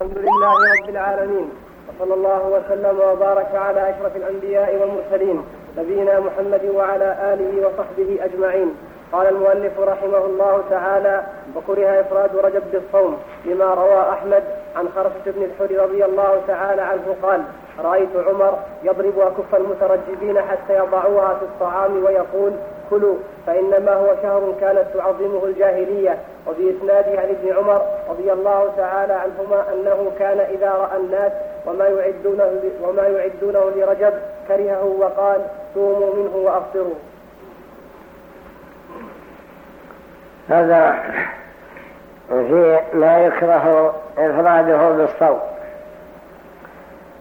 الحمد لله رب العالمين وصلى الله وسلم وبارك على أشرف الأنبياء والمرسلين نبينا محمد وعلى آله وصحبه أجمعين. قال المؤلف رحمه الله تعالى وكره إفراد رجب بالصوم لما روى أحمد عن خرفة بن الحر رضي الله تعالى عنه قال رأيت عمر يضرب أكف المترجبين حتى يضعوها في الطعام ويقول كلوا فإنما هو شهر كانت تعظمه الجاهلية وباسناده عن ابن عمر رضي الله تعالى عنهما أنه كان إذا رأى الناس وما يعدونه وما يعدونه لرجب كرهه وقال صوموا منه وأفطروا. هذا في ما يكره إفراده بالصوم.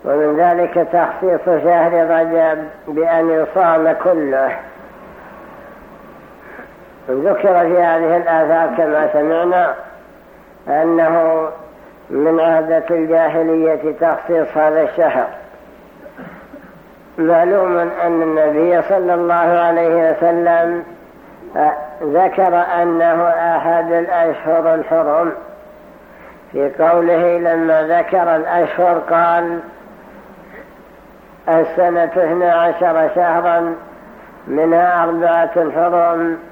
ومن ذلك تخصيص شهر رجب بأن يصام كله. ذكر في هذه الآثار كما سمعنا أنه من عادة الجاهلية تخصيص هذا الشهر. معلوم أن النبي صلى الله عليه وسلم ذكر أنه أحد الأشهر الحرم. في قوله لما ذكر الأشهر قال السنة اثنى عشر شهرا منها أربعة حرم.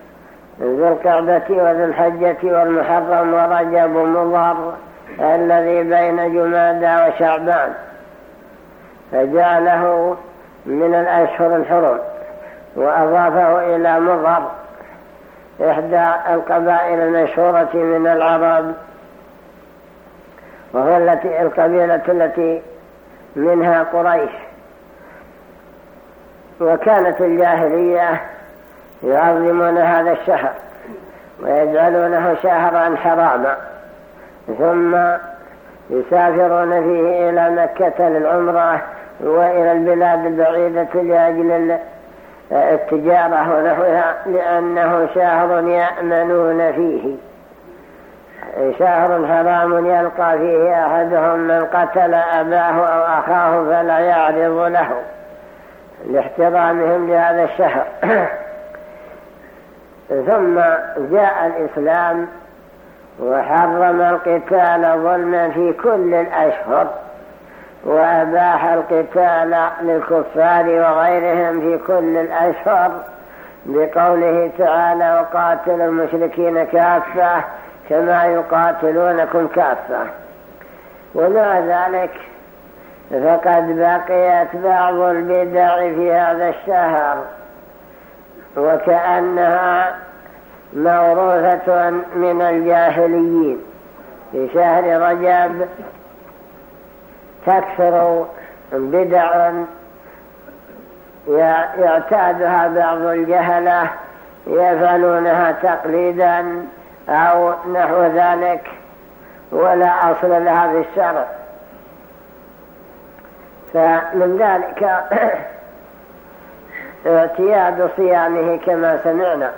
ذو القعدة وذو الحجة والمحرم ورجب مضر الذي بين جمادى وشعبان فجعله من الأشهر الحرم وأضافه إلى مضر إحدى القبائل المشهورة من العرب وهو التي القبيلة التي منها قريش. وكانت الجاهلية يعظمون هذا الشهر ويجعلونه شهرا حراما ثم يسافرون فيه إلى مكة للعمرة وإلى البلاد البعيدة لأجل التجارة ونحوها لأنه شهر يأمنون فيه. شهر حرام يلقى فيه أحدهم من قتل أباه أو أخاه فلا يعرض له لاحترامهم لهذا الشهر. ثم جاء الإسلام وحرم القتال ظلما في كل الأشهر وأباح القتال للكفار وغيرهم في كل الأشهر بقوله تعالى وقاتل المشركين كافة كما يقاتلونكم كافة. ومع ذلك فقد بقيت بعض البدع في هذا الشهر. وكأنها موروثة من الجاهليين. في شهر رجب تكثر بدع يعتادها بعض الجهلة يفعلونها تقليدا أو نحو ذلك ولا أصل في الشرع. فمن ذلك اعتياد صيامه كما سمعنا.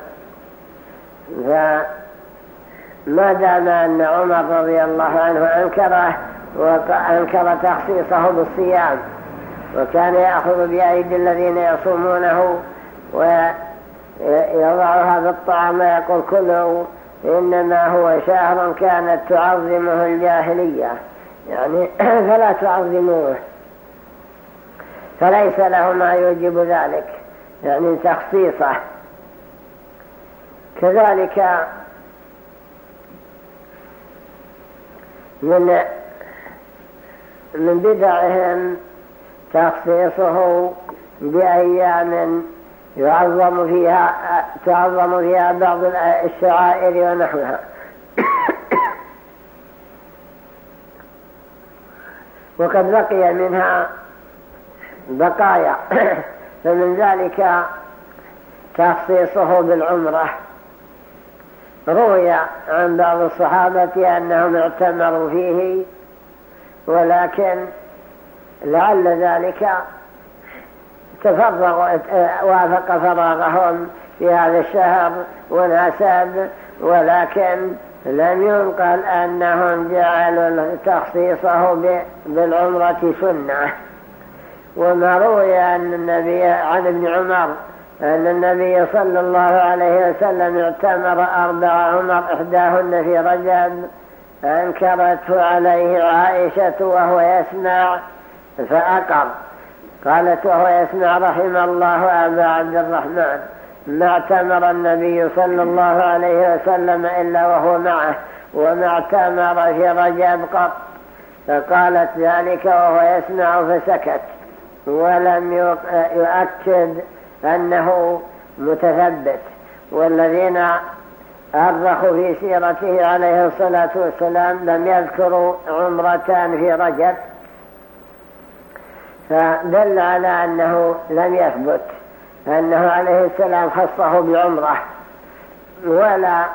فما دام أن عمر رضي الله عنه أنكره وأنكر تخصيصه بالصيام وكان يأخذ بأيدي الذين يصومونه ويضعها في الطعام ويقول كله إنما هو شهر كانت تعظمه الجاهلية. يعني فلا تعظموه. فليس له ما يوجب ذلك. يعني تخصيصه. كذلك من من بدعهم تخصيصه بأيام يعظم فيها تعظم فيها بعض الشعائر ونحوها. وقد بقي منها بقايا. فمن ذلك تخصيصه بالعمرة. روي عن بعض الصحابة أنهم اعتمروا فيه ولكن لعل ذلك تفرغ وافق فراغهم في هذا الشهر وناسب ولكن لم ينقل أنهم جعلوا تخصيصه بالعمرة سنة. وما روي أن النبي عن ابن عمر أن النبي صلى الله عليه وسلم اعتمر أربع عمر إحداهن في رجب أنكرته عليه عائشة وهو يسمع فأقر. قالت وهو يسمع رحم الله أبا عبد الرحمن. ما اعتمر النبي صلى الله عليه وسلم إلا وهو معه وما اعتمر في رجب قط. فقالت ذلك وهو يسمع فسكت. ولم يؤكد أنه متثبت. والذين أرخوا في سيرته عليه الصلاة والسلام لم يذكروا عمرتان في رجب فدل على أنه لم يثبت أنه عليه السلام خصه بعمرة. ولا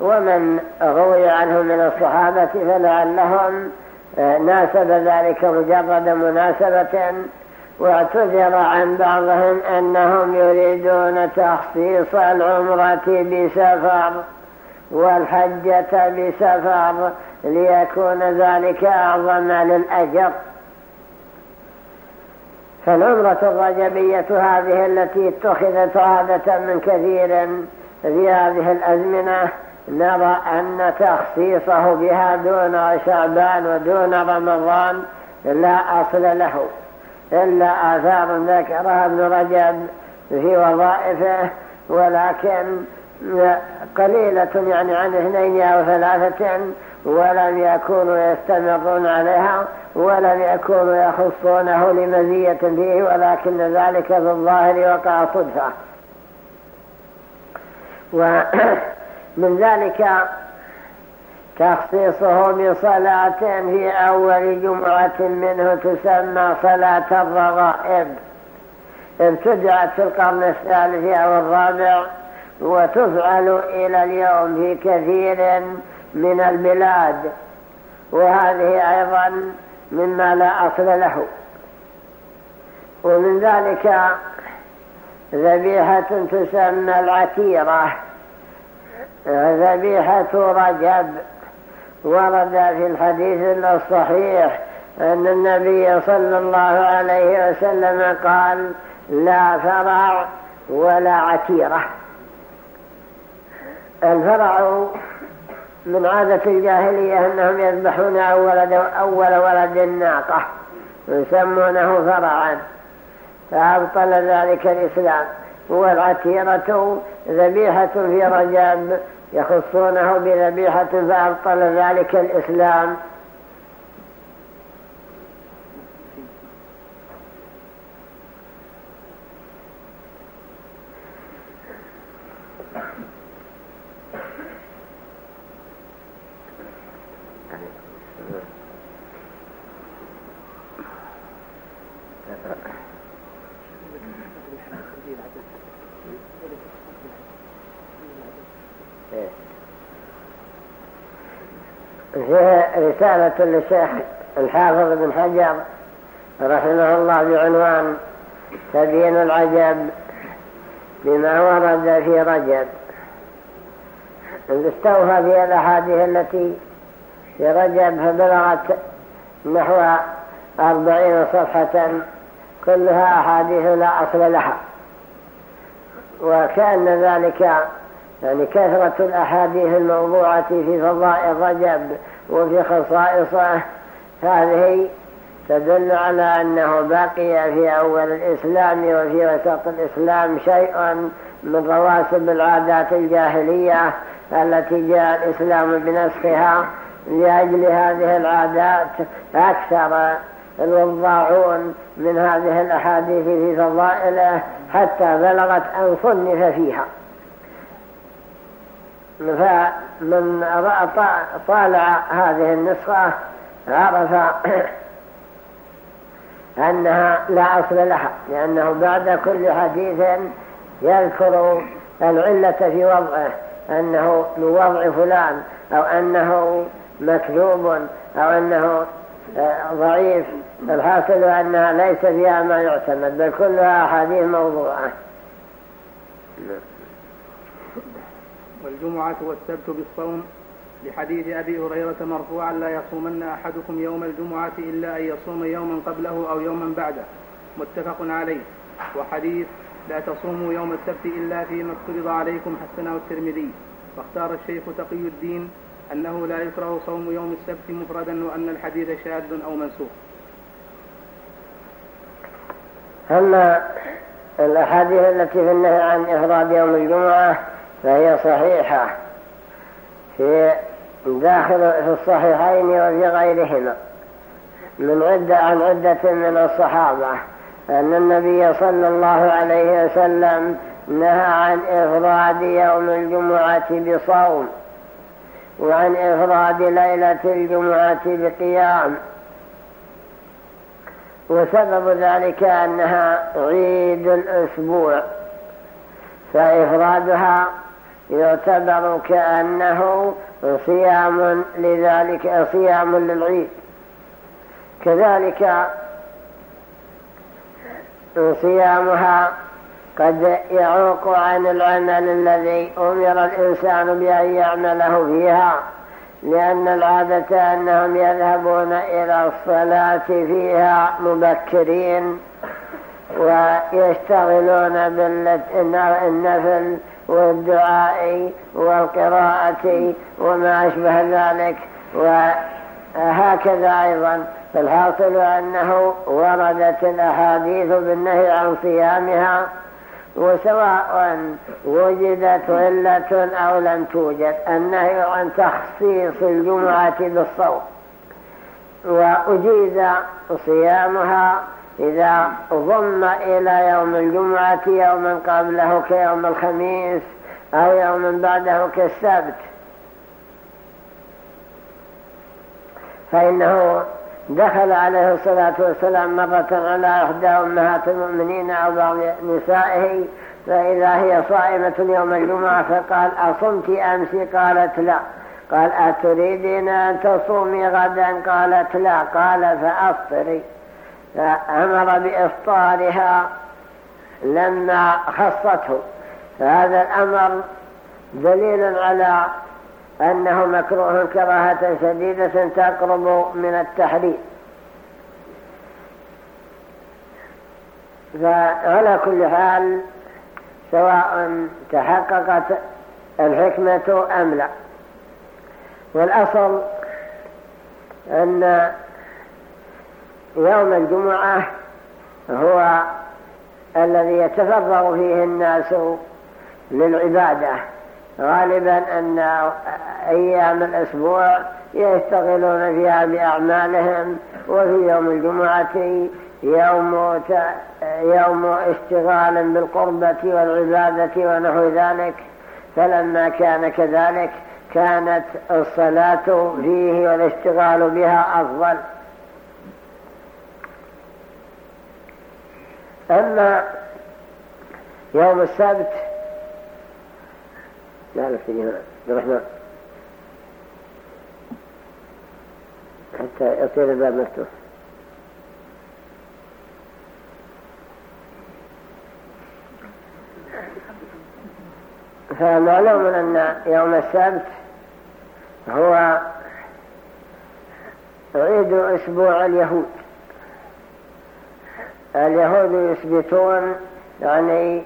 ومن روي عنه من الصحابة فلعلهم آه، ناسب ذلك مجرد مناسبة واعتذر عن بعضهم أنهم يريدون تخصيص العمرة بسفر والحجة بسفر ليكون ذلك أعظم للأجر. فالعمرة الرجبية هذه التي اتخذت عادة من كثير في هذه الأزمنة نرى أن تخصيصه بها دون شعبان ودون رمضان لا أصل له. إلا آثار ذكرها ابن رجب في وظائفه ولكن قليلة يعني عن اثنين أو ثلاثة ولم يكونوا يستمرون عليها ولم يكونوا يخصونه لمزية فيه ولكن ذلك في الظاهر وقع صدفة. ومن ذلك تخصيصه بصلاة في أول جمعة منه تسمى صلاة الرغائب. ابتدعت في القرن الثالث أو الرابع وتفعل إلى اليوم في كثير من البلاد وهذه أيضا مما لا أصل له. ومن ذلك ذبيحة تسمى العتيرة. ذبيحة رجب. ورد في الحديث الصحيح أن النبي صلى الله عليه وسلم قال لا فرع ولا عتيرة الفرع من عادة الجاهلية أنهم يذبحون أول, أول ولد الناقة ويسمونه فرعا فأبطل ذلك الإسلام والعتيرة ذبيحة في رجب يخصونه بذبيحة فأبطل ذلك الإسلام. فيه رسالة للشيخ الحافظ بن حجر رحمه الله بعنوان تبين العجب بما ورد في رجب. استوفى في الأحاديث التي في رجب فبلغت نحو أربعين صفحة كلها أحاديث لا أصل لها. وكأن ذلك يعني كثرة الأحاديث الموضوعة في فضائل رجب وفي خصائصه هذه تدل على أنه بقي في أول الإسلام وفي وسط الإسلام شيء من رواسب العادات الجاهلية التي جاء الإسلام بنسخها لأجل هذه العادات. أكثر الوضاعون من هذه الأحاديث في فضائله حتى بلغت أن صنف فيها. فمن طالع هذه النسخة عرف أنها لا أصل لها لأنه بعد كل حديث يذكر العلة في وضعه أنه من وضع فلان أو أنه مكذوب أو أنه آه، ضعيف. الحاصل أنها ليس فيها ما يعتمد بل كلها أحاديث موضوعة. والجمعة والسبت بالصوم لحديث أبي هريرة مرفوعا لا يصومن أحدكم يوم الجمعة إلا أن يصوم يوما قبله أو يوما بعده. متفق عليه. وحديث لا تصوموا يوم السبت إلا فيما افترض عليكم حسنه الترمذي. واختار الشيخ تقي الدين أنه لا يكره صوم يوم السبت مفردا وأن الحديث شاذ أو منسوخ. أما الأحاديث التي في النهي عن إفراد يوم الجمعة فهي صحيحة في داخل في الصحيحين وفي غيرهما من عدة عن عدة من الصحابة أن النبي صلى الله عليه وسلم نهى عن إفراد يوم الجمعة بصوم وعن إفراد ليلة الجمعة بقيام. وسبب ذلك أنها عيد الأسبوع فإفرادها يعتبر كأنه صيام لذلك صيام للعيد. كذلك صيامها قد يعوق عن العمل الذي أمر الإنسان بأن يعمله فيها لأن العادة أنهم يذهبون إلى الصلاة فيها مبكرين. ويشتغلون بالنفل والدعاء والقراءة وما أشبه ذلك وهكذا أيضا. فالحاصل أنه وردت الأحاديث بالنهي عن صيامها وسواء وجدت علة أو لم توجد النهي عن تخصيص الجمعة بالصوم. وأجيز صيامها إذا ضم إلى يوم الجمعة يوما قبله كيوم الخميس أو يوما بعده كالسبت. فإنه دخل عليه الصلاة والسلام مرة على إحدى أمهات المؤمنين أو بعض نسائه فإذا هي صائمة يوم الجمعة فقال أصمت أمسي قالت لا قال أتريدين أن تصومي غدا؟ قالت لا قال فأفطري فأمر بإفطارها لما خصته. فهذا الأمر دليل على أنه مكروه كراهة شديدة تقرب من التحريم. فعلى كل حال سواء تحققت الحكمة أم لا. والأصل أن يوم الجمعة هو الذي يتفرغ فيه الناس للعبادة. غالبا أن أيام الأسبوع يشتغلون فيها بأعمالهم وفي يوم الجمعة يوم, يوم اشتغال بالقربة والعبادة ونحو ذلك. فلما كان كذلك كانت الصلاة فيه والاشتغال بها أفضل. أما يوم السبت لا لك تجي هنا الرحمن. حتى يصير الباب مفتوح. فمعلوم أن يوم السبت هو عيد أسبوع اليهود. اليهود يثبتون يعني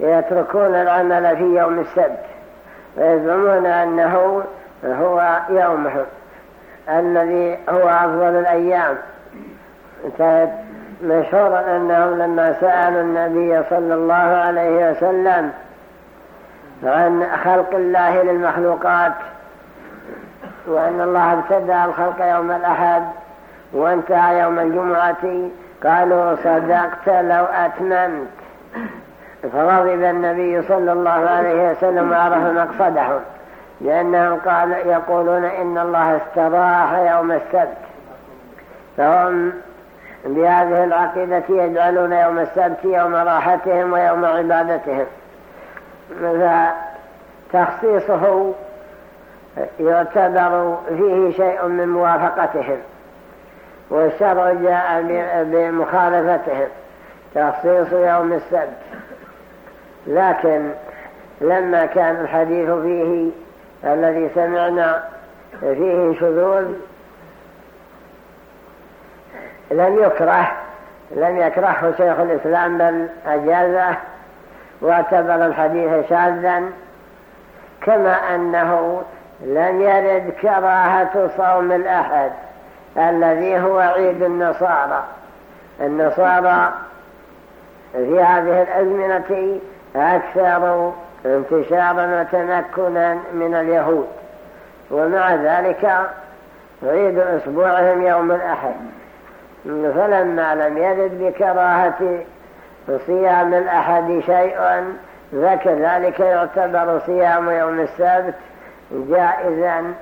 يتركون العمل في يوم السبت ويزعمون أنه هو يومهم الذي هو أفضل الأيام. مشهورا أنهم لما سألوا النبي صلى الله عليه وسلم عن خلق الله للمخلوقات وأن الله ابتدأ الخلق يوم الأحد وانتهى يوم الجمعة قالوا صدقت لو أتممت. فغضب النبي صلى الله عليه وسلم وعرف مقصدهم لأنهم قال يقولون إن الله استراح يوم السبت. فهم بهذه العقيدة يجعلون يوم السبت يوم راحتهم ويوم عبادتهم. فتخصيصه يعتبر فيه شيء من موافقتهم. والشرع جاء بمخالفتهم تخصيص يوم السبت. لكن لما كان الحديث فيه الذي سمعنا فيه شذوذ لم يكره لم يكرهه شيخ الإسلام بل أجازه واعتبر الحديث شاذا كما أنه لم يرد كراهة صوم الأحد. الذي هو عيد النصارى. النصارى في هذه الأزمنة أكثر انتشارا وتمكنا من اليهود. ومع ذلك عيد أسبوعهم يوم الأحد. فلما لم يرد بكراهة صيام الأحد شيء فكذلك يعتبر صيام يوم السبت جائزا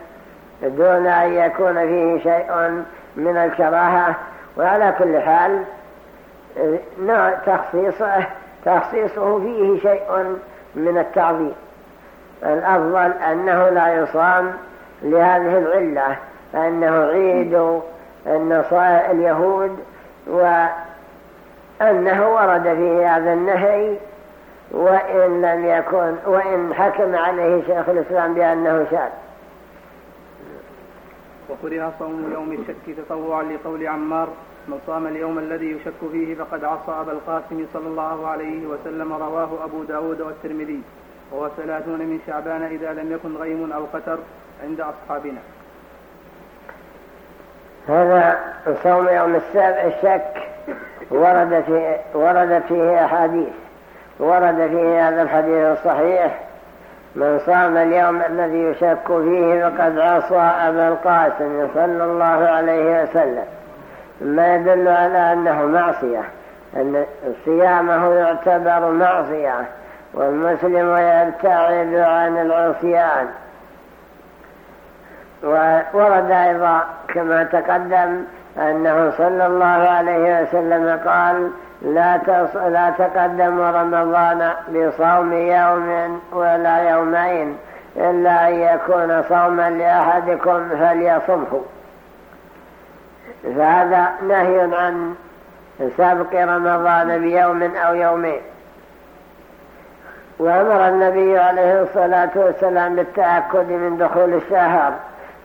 دون أن يكون فيه شيء من الكراهة. وعلى كل حال نوع تخصيصه تخصيصه فيه شيء من التعظيم. الأفضل أنه لا يصام لهذه العلة أنه عيد النصارى اليهود وأنه ورد فيه هذا النهي وإن لم يكن وإن حكم عليه شيخ الإسلام بأنه شاذ. وكره صوم يوم الشك تطوعا لقول عمار من صام اليوم الذي يشك فيه فقد عصى أبا القاسم صلى الله عليه وسلم رواه أبو داود والترمذي وهو ثلاثون من شعبان إذا لم يكن غيم أو قتر عند أصحابنا. هذا صوم يوم السابع الشك ورد فيه, ورد فيه أحاديث ورد فيه هذا الحديث الصحيح من صام اليوم الذي يشك فيه فقد عصى أبا القاسم صلى الله عليه وسلم. ما يدل على أنه معصية أن صيامه يعتبر معصية والمسلم يبتعد عن العصيان. وورد أيضا كما تقدم أنه صلى الله عليه وسلم قال لا, لا تقدموا رمضان بصوم يوم ولا يومين إلا أن يكون صوما لأحدكم فليصمه. فهذا نهي عن سابق رمضان بيوم أو يومين. وأمر النبي عليه الصلاة والسلام بالتأكد من دخول الشهر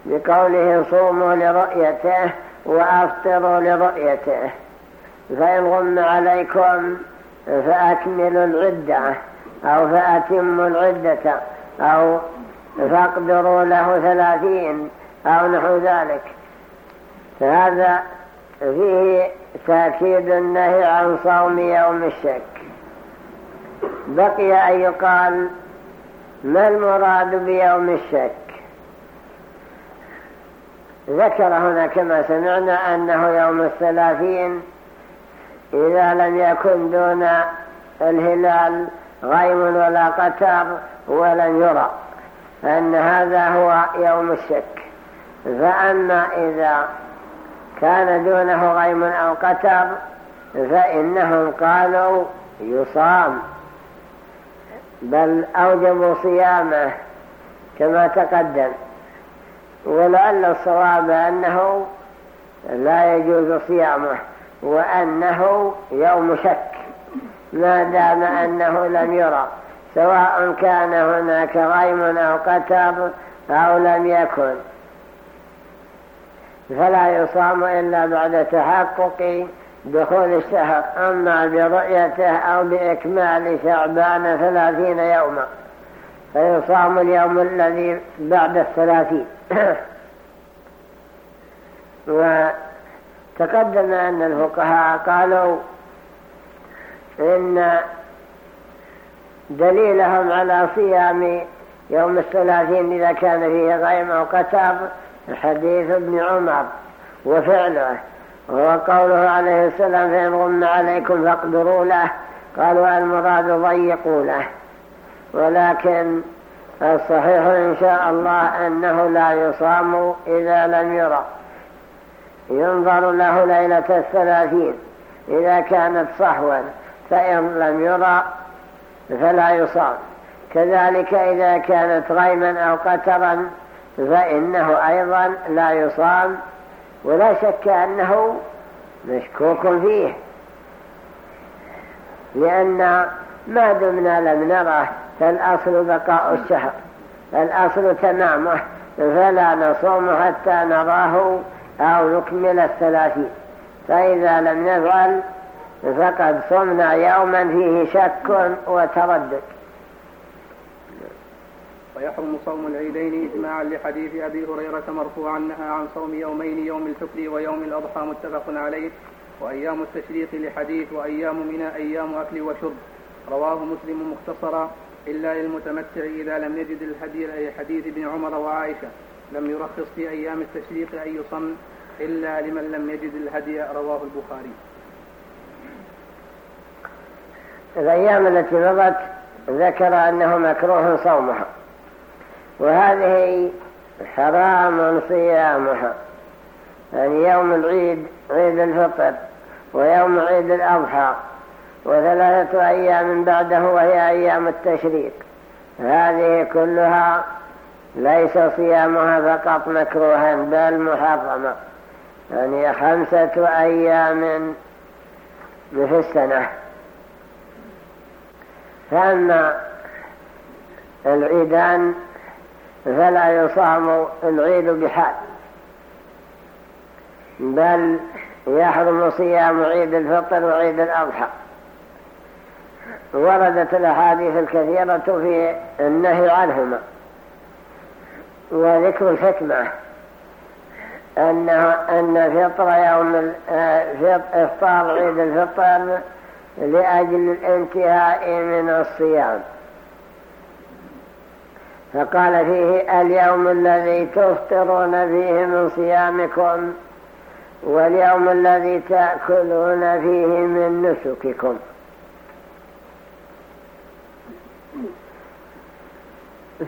بقوله صوموا لرؤيته وأفطروا لرؤيته. فإن غم عليكم فأكملوا العدة أو فأتموا العدة أو فاقدروا له ثلاثين أو نحو ذلك. فهذا فيه تأكيد النهي عن صوم يوم الشك. بقي أن يقال ما المراد بيوم الشك؟ ذكر هنا كما سمعنا أنه يوم الثلاثين إذا لم يكن دون الهلال غيم ولا قتر ولم يرى أن هذا هو يوم الشك. فأما إذا كان دونه غيم أو قتر فإنهم قالوا يصام. بل أوجبوا صيامه كما تقدم. ولعل الصواب أنه لا يجوز صيامه. وأنه يوم شك. ما دام أنه لم يرى سواء كان هناك غيم أو قتر أو لم يكن. فلا يصام إلا بعد تحقق دخول الشهر. أما برؤيته أو بإكمال شعبان ثلاثين يوما فيصام اليوم الذي بعد الثلاثين. وتقدم أن الفقهاء قالوا إن دليلهم على صيام يوم الثلاثين إذا كان فيه غيم أو قتر حديث ابن عمر وفعله. وهو قوله عليه السلام فإن غم عليكم فاقدروا له. قالوا المراد ضيقوا له. ولكن الصحيح إن شاء الله أنه لا يصام إذا لم يرى. ينظر له ليلة الثلاثين. إذا كانت صحوا فإن لم يرى فلا يصام. كذلك إذا كانت غيما أو قترا فإنه أيضا لا يصام. ولا شك أنه مشكوك فيه. لأن ما دمنا لم نره فالأصل بقاء الشهر. الأصل تمامه فلا نصوم حتى نراه أو نكمل الثلاثين فإذا لم نفعل فقد صمنا يوما فيه شك وتردد. ويحرم صوم العيدين إجماعا لحديث أبي هريرة مرفوعا نهى عن صوم يومين يوم الفطر ويوم الأضحى متفق عليه وأيام التشريق لحديث وأيام منى أيام أكل وشرب. رواه مسلم مختصرا. إلا للمتمتع إذا لم يجد الهدي أي حديث ابن عمر وعائشة. لم يرخص في أيام التشريق أن يصم إلا لمن لم يجد الهدي رواه البخاري. الأيام التي مضت ذكر أنه مكروه صومها وهذه حرام صيامها يعني يوم العيد عيد الفطر ويوم عيد الأضحى وثلاثة أيام بعده وهي أيام التشريق هذه كلها ليس صيامها فقط مكروها بل محرما يعني خمسة أيام في السنة. فأما العيدان فلا يصام العيد بحال بل يحرم صيام عيد الفطر وعيد الأضحى. وردت الأحاديث الكثيرة في النهي عنهما. وذكر الحكمة. أنه أن فطر يوم إفطار عيد الفطر لأجل الانتهاء من الصيام. فقال فيه اليوم الذي تفطرون فيه من صيامكم واليوم الذي تأكلون فيه من نسككم.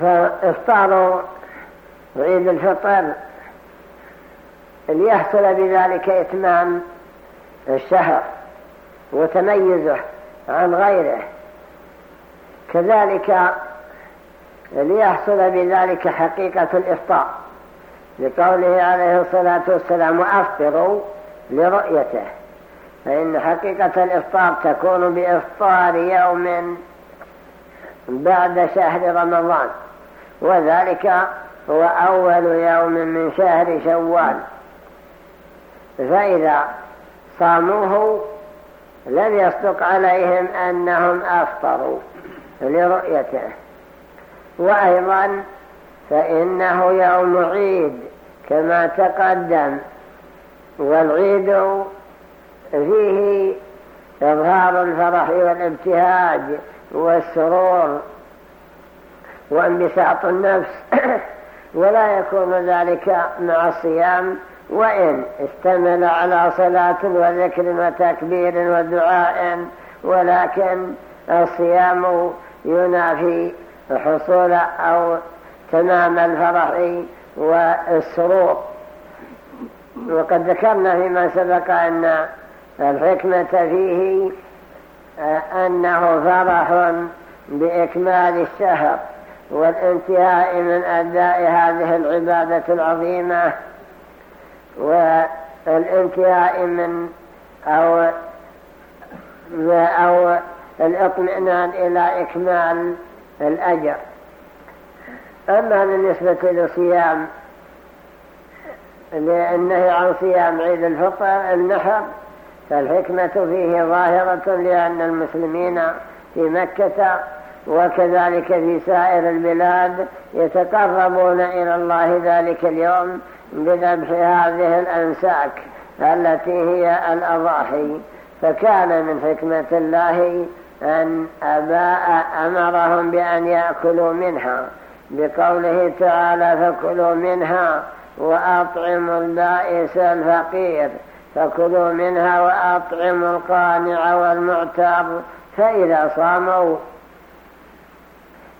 فافطار عيد الفطر. ليحصل بذلك إتمام الشهر وتميزه عن غيره. كذلك ليحصل بذلك حقيقة الإفطار. لقوله عليه الصلاة والسلام وأفطروا لرؤيته فإن حقيقة الإفطار تكون بإفطار يوم بعد شهر رمضان. وذلك هو أول يوم من شهر شوال. فإذا صاموه لم يصدق عليهم أنهم أفطروا لرؤيته. وأيضا فإنه يوم عيد كما تقدم والعيد فيه إظهار الفرح والابتهاج والسرور وانبساط النفس. ولا يكون ذلك مع الصيام وإن اشتمل على صلاة وذكر وتكبير ودعاء ولكن الصيام ينافي حصول أو تمام الفرح والسرور. وقد ذكرنا فيما سبق أن الحكمة فيه أنه فرح بإكمال الشهر. والانتهاء من أداء هذه العبادة العظيمة والانتهاء من أو أو الاطمئنان إلى إكمال الأجر. أما بالنسبة لصيام للنهي عن صيام عيد الفطر النحر فالحكمة فيه ظاهرة لأن المسلمين في مكة وكذلك في سائر البلاد يتقربون إلى الله ذلك اليوم بذبح هذه الأنساك التي هي الأضاحي. فكان من حكمة الله أن أباء أمرهم بأن يأكلوا منها. بقوله تعالى فكلوا منها وأطعموا البائس الفقير. فكلوا منها وأطعموا القانع والمعتر. فإذا صاموا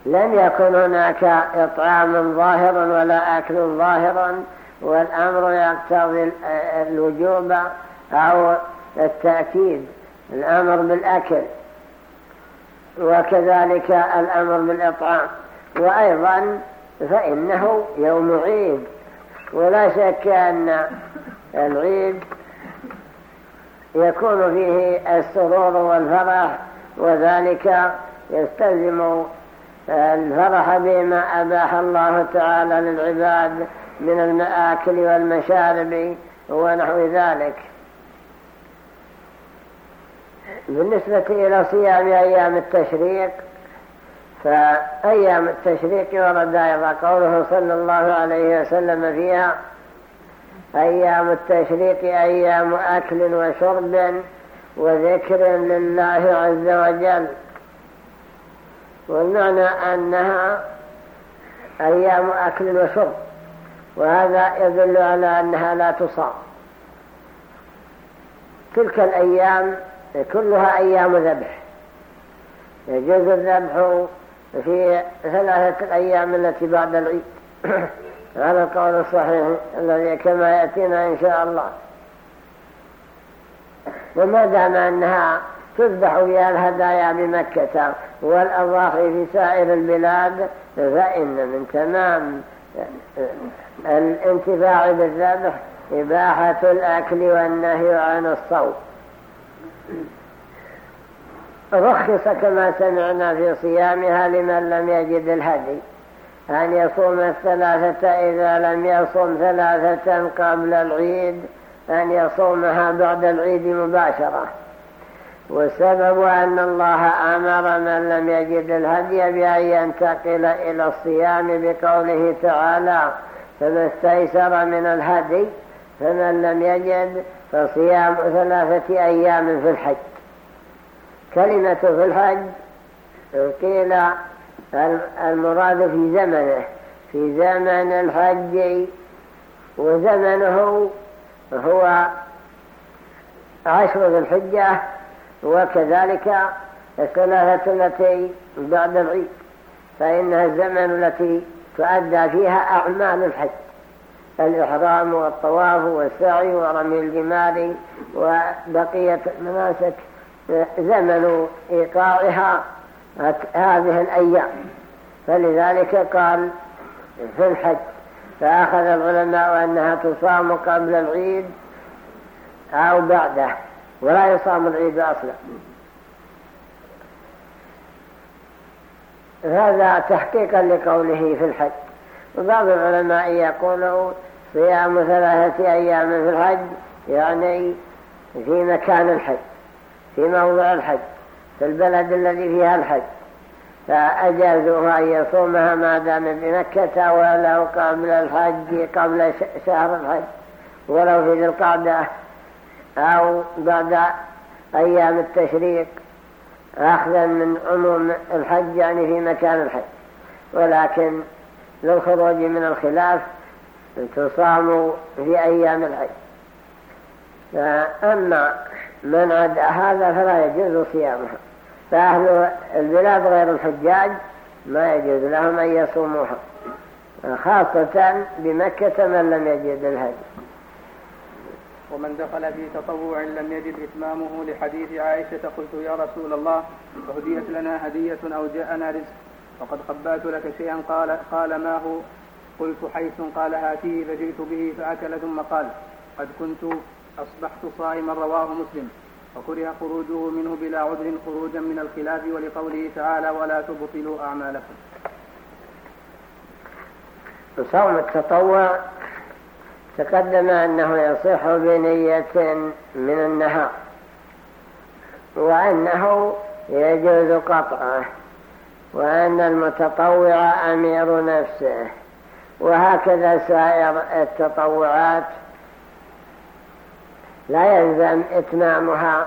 لم يكن هناك إطعام ظاهر ولا أكل ظاهر والأمر يقتضي الوجوب أو التأكيد الأمر بالأكل وكذلك الأمر بالإطعام. وأيضا فإنه يوم عيد ولا شك أن العيد يكون فيه السرور والفرح وذلك يستلزم الفرح بما أباح الله تعالى للعباد من المآكل والمشارب ونحو ذلك. بالنسبة إلى صيام أيام التشريق فأيام التشريق ورد أيضا قوله صلى الله عليه وسلم فيها أيام التشريق أيام أكل وشرب وذكر لله عز وجل. والمعنى أنها أيام أكل وشرب وهذا يدل على أنها لا تصام. تلك الأيام كلها أيام ذبح. يجوز الذبح في ثلاثة الأيام التي بعد العيد. على القول الصحيح الذي كما يأتينا إن شاء الله. وما دام أنها تذبح فيها الهدايا بمكة والأضاحي في سائر البلاد فإن من تمام الانتفاع بالذبح إباحة الأكل والنهي عن الصوم. رخص كما سمعنا في صيامها لمن لم يجد الهدي أن يصوم الثلاثة إذا لم يصوم ثلاثة قبل العيد أن يصومها بعد العيد مباشرة. والسبب أن الله أمر من لم يجد الهدي بأن ينتقل إلى الصيام بقوله تعالى فما استيسر من الهدي فمن لم يجد فصيام ثلاثة أيام في الحج. كلمة في الحج قيل المراد في زمنه في زمن الحج وزمنه هو عشر ذي الحجة وكذلك الثلاثة التي بعد العيد فإنها الزمن التي تؤدى فيها أعمال الحج الإحرام والطواف والسعي ورمي الجمال وبقية المناسك زمن إيقاعها هذه الأيام. فلذلك قال في الحج فأخذ العلماء أنها تصام قبل العيد أو بعده. ولا يصام العيد أصلا. هذا تحقيقا لقوله في الحج. وبعض العلماء يقولوا صيام ثلاثة أيام في الحج يعني في مكان الحج في موضع الحج في البلد الذي فيها الحج. فأجازوها أن يصومها ما دام بمكة ولو قبل الحج قبل شهر الحج ولو في ذي القعدة. أو بعد أيام التشريق أخذا من عموم الحج يعني في مكان الحج. ولكن للخروج من الخلاف تصام في أيام الحج. فأما من عدا هذا فلا يجوز صيامها. فأهل البلاد غير الحجاج ما يجوز لهم أن يصوموها خاصة بمكة من لم يجد الهدي. ومن دخل في تطوع لم يجد إتمامه لحديث عائشة قلت يا رسول الله أهديت لنا هدية أو جاءنا رزق. وقد خبأت لك شيئا؟ قال, قال ما هو؟ قلت حيث قال هاتيه فجئت به فأكل ثم قال قد كنت أصبحت صائما رواه مسلم. وكره خروجه منه بلا عذر خروجا من الخلاف ولقوله تعالى ولا تبطلوا أعمالكم. صوم التطوع تقدم أنه يصح بنية من النهار وأنه يجوز قطعه وأن المتطوع أمير نفسه وهكذا سائر التطوعات. لا يلزم إتمامها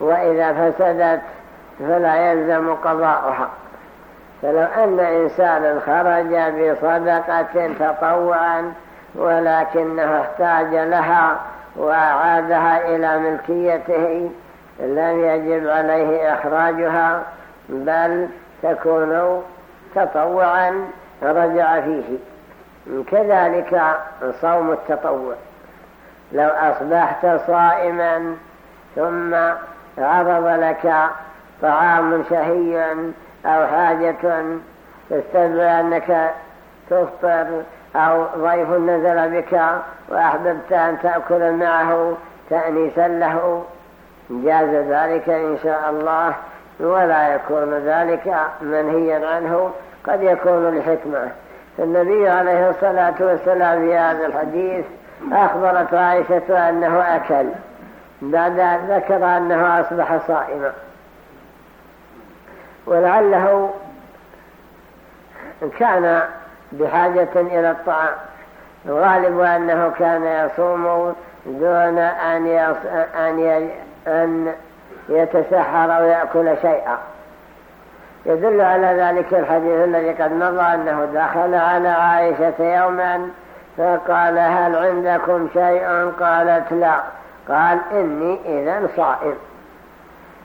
وإذا فسدت فلا يلزم قضاؤها. فلو أن إنسانا خرج بصدقة تطوعا ولكنه احتاج لها وأعادها إلى ملكيته. لم يجب عليه إخراجها بل تكون تطوعا رجع فيه. كذلك صوم التطوع. لو أصبحت صائما ثم عرض لك طعام شهي أو حاجة تستدعي أنك تفطر أو ضيف نزل بك وأحببت أن تأكل معه تأنيسا له. جاز ذلك إن شاء الله ولا يكون ذلك منهيا عنه. قد يكون لحكمة النبي عليه الصلاة والسلام في هذا الحديث أخبرت عائشة أنه أكل بعد أن ذكر أنه أصبح صائما. ولعله كان بحاجة إلى الطعام. الغالب أنه كان يصوم دون أن, يص... أن, ي... أن يتسحر ويأكل شيئا. يدل على ذلك الحديث الذي قد مضى أنه دخل على عائشة يوما فقال هل عندكم شيء؟ قالت لا. قال إني إذا صائم.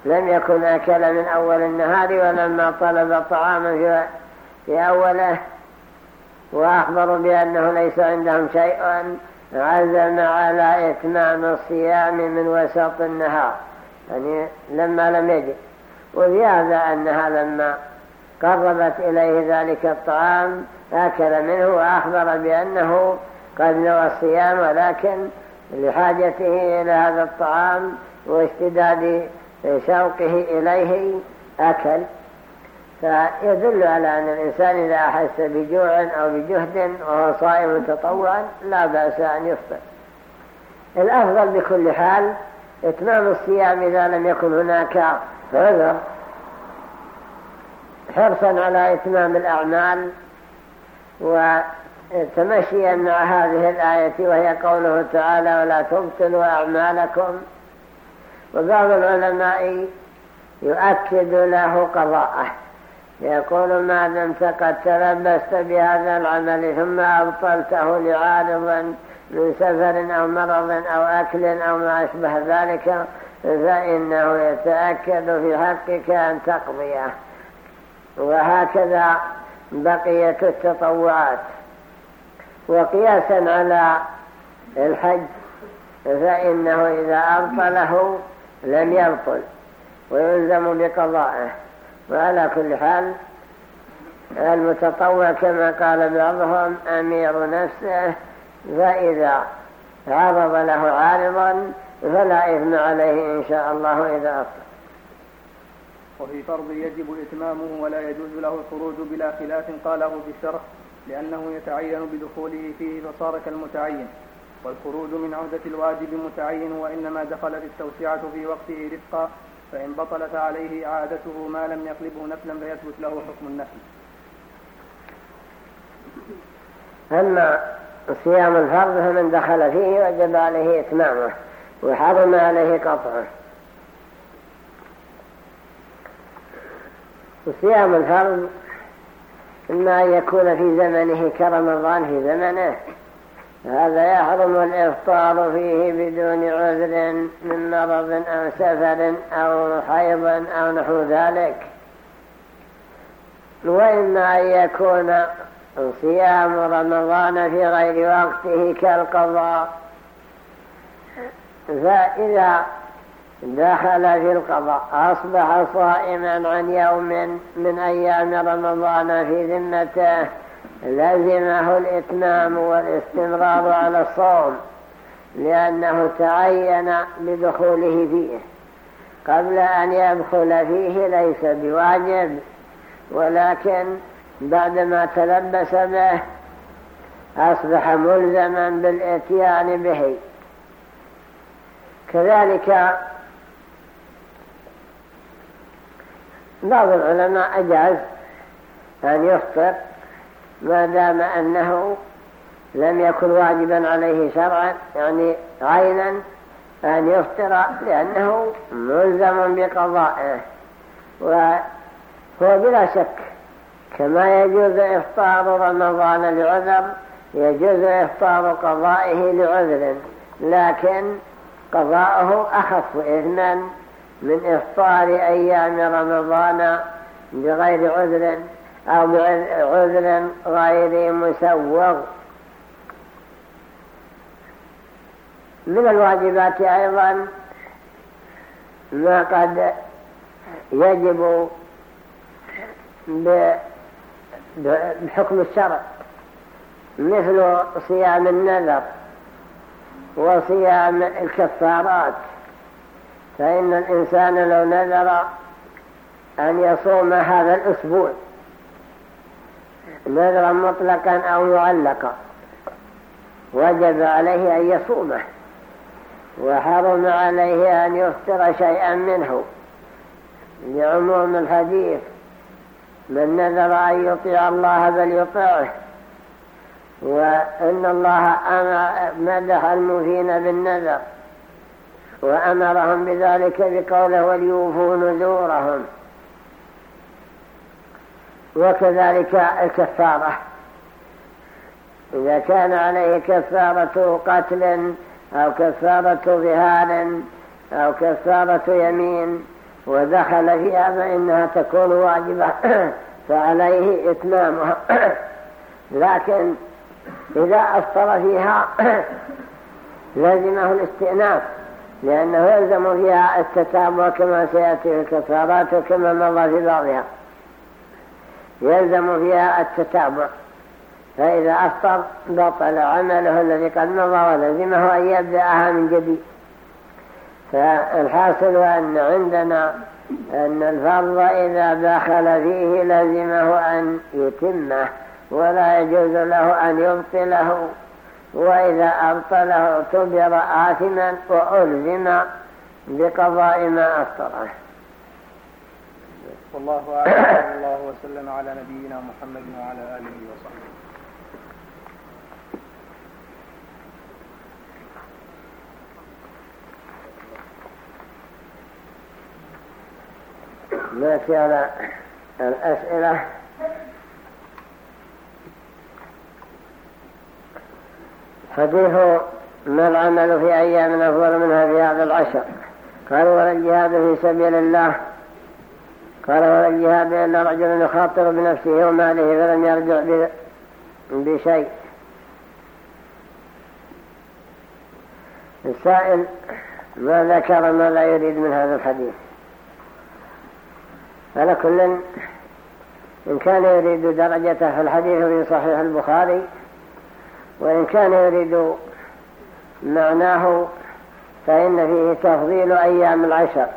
لم يكن أكل من أول النهار ولما طلب طعاما في أوله وأخبروا بأنه ليس عندهم شيء عزم على إتمام الصيام من وسط النهار. يعني لما لم يجد. وفي هذا أنها لما قربت إليه ذلك الطعام أكل منه وأخبر بأنه قد نوى الصيام ولكن لحاجته إلى هذا الطعام واشتداد شوقه إليه أكل. فيدل على أن الإنسان إذا أحس بجوع أو بجهد وهو صائم تطوعا لا بأس أن يفطر. الأفضل بكل حال إتمام الصيام إذا لم يكن هناك عذر. حرصا على إتمام الأعمال وتمشيا مع هذه الآية وهي قوله تعالى ولا تبطلوا أعمالكم وبعض العلماء يؤكد له قضاءه. يقول ما دمت قد تلبست بهذا العمل ثم أبطلته لعارض من سفر أو مرض أو أكل أو ما أشبه ذلك فإنه يتأكد في حقك أن تقضيه. وهكذا بقية التطوعات. وقياسا على الحج فإنه إذا أبطله لم يبطل ويلزم بقضائه. وعلى كل حال المتطوع كما قال بعضهم أمير نفسه فإذا عرض له عارضا فلا إثم عليه إن شاء الله إذا أصل وفي فرض يجب إتمامه ولا يجوز له الخروج بلا خلاف قاله في الشرح لأنه يتعين بدخوله فيه فصار كالمتعين والخروج من عهدة الواجب متعين وإنما دخلت التوسعة في وقته رفقا فإن بطلت عليه إعادته ما لم يقلبه نفلا فيثبت له حكم النفل. أما صيام الفرض فمن دخل فيه وجب عليه إتمامه وحرم عليه قطعه. وصيام الفرض إما أن يكون في زمنه كرمضان في زمنه هذا يحرم الإفطار فيه بدون عذر من مرض أو سفر أو حيض أو نحو ذلك. وإما أن يكون صيام رمضان في غير وقته كالقضاء فإذا دخل في القضاء أصبح صائما عن يوم من أيام رمضان في ذمته لزمه الإتمام والاستمرار على الصوم لأنه تعين بدخوله فيه. قبل أن يدخل فيه ليس بواجب ولكن بعدما تلبس به أصبح ملزما بالإتيان به. كذلك بعض العلماء أجاز أن يفطر ما دام أنه لم يكن واجبا عليه شرعا يعني عينا أن يفطر لأنه ملزم بقضائه. وهو بلا شك كما يجوز إفطار رمضان لعذر يجوز إفطار قضائه لعذر. لكن قضاءه أخف إثما من إفطار أيام رمضان بغير عذر. أو بعذر غير مسوغ. من الواجبات أيضا ما قد يجب بحكم الشرع مثل صيام النذر وصيام الكفارات. فإن الإنسان لو نذر أن يصوم هذا الأسبوع. نذرا مطلقا أو معلقا وجب عليه أن يصومه. وحرم عليه أن يفطر شيئا منه. لعموم الحديث من نذر أن يطيع الله فليطيعه. وإن الله مدح المفين بالنذر. وأمرهم بذلك بقوله وليوفوا نذورهم. وكذلك الكفارة. إذا كان عليه كفارة قتل أو كفارة ظهار أو كفارة يمين ودخل فيها فإنها تكون واجبة فعليه إتمامها. لكن إذا أفطر فيها لازمه الاستئناف لأنه يلزم فيها التتابع كما سيأتي في الكفارات وكما مضى في بعضها. يلزم فيها التتابع. فإذا أفطر بطل عمله الذي قد مضى ولزمه أن يبدأها من جديد. فالحاصل أن عندنا أن الفرض إذا دخل فيه لزمه أن يتمه ولا يجوز له أن يبطله. وإذا أبطله اعتبر آثما وألزم بقضاء ما أفطره والله أعلم الله وسلم على نبينا محمد وعلى آله وصحبه. نأتي على الأسئلة؟ حديث ما العمل في أيام أفضل منها في هذا العشر قالوا الجهاد في سبيل الله قال ولا الجهاد إلا رجل يخاطر بنفسه وماله فلم يرجع بشيء. السائل ما ذكر ما لا يريد من هذا الحديث؟ على كل إن كان يريد درجته في الحديث في صحيح البخاري وإن كان يريد معناه فإن فيه تفضيل أيام العشر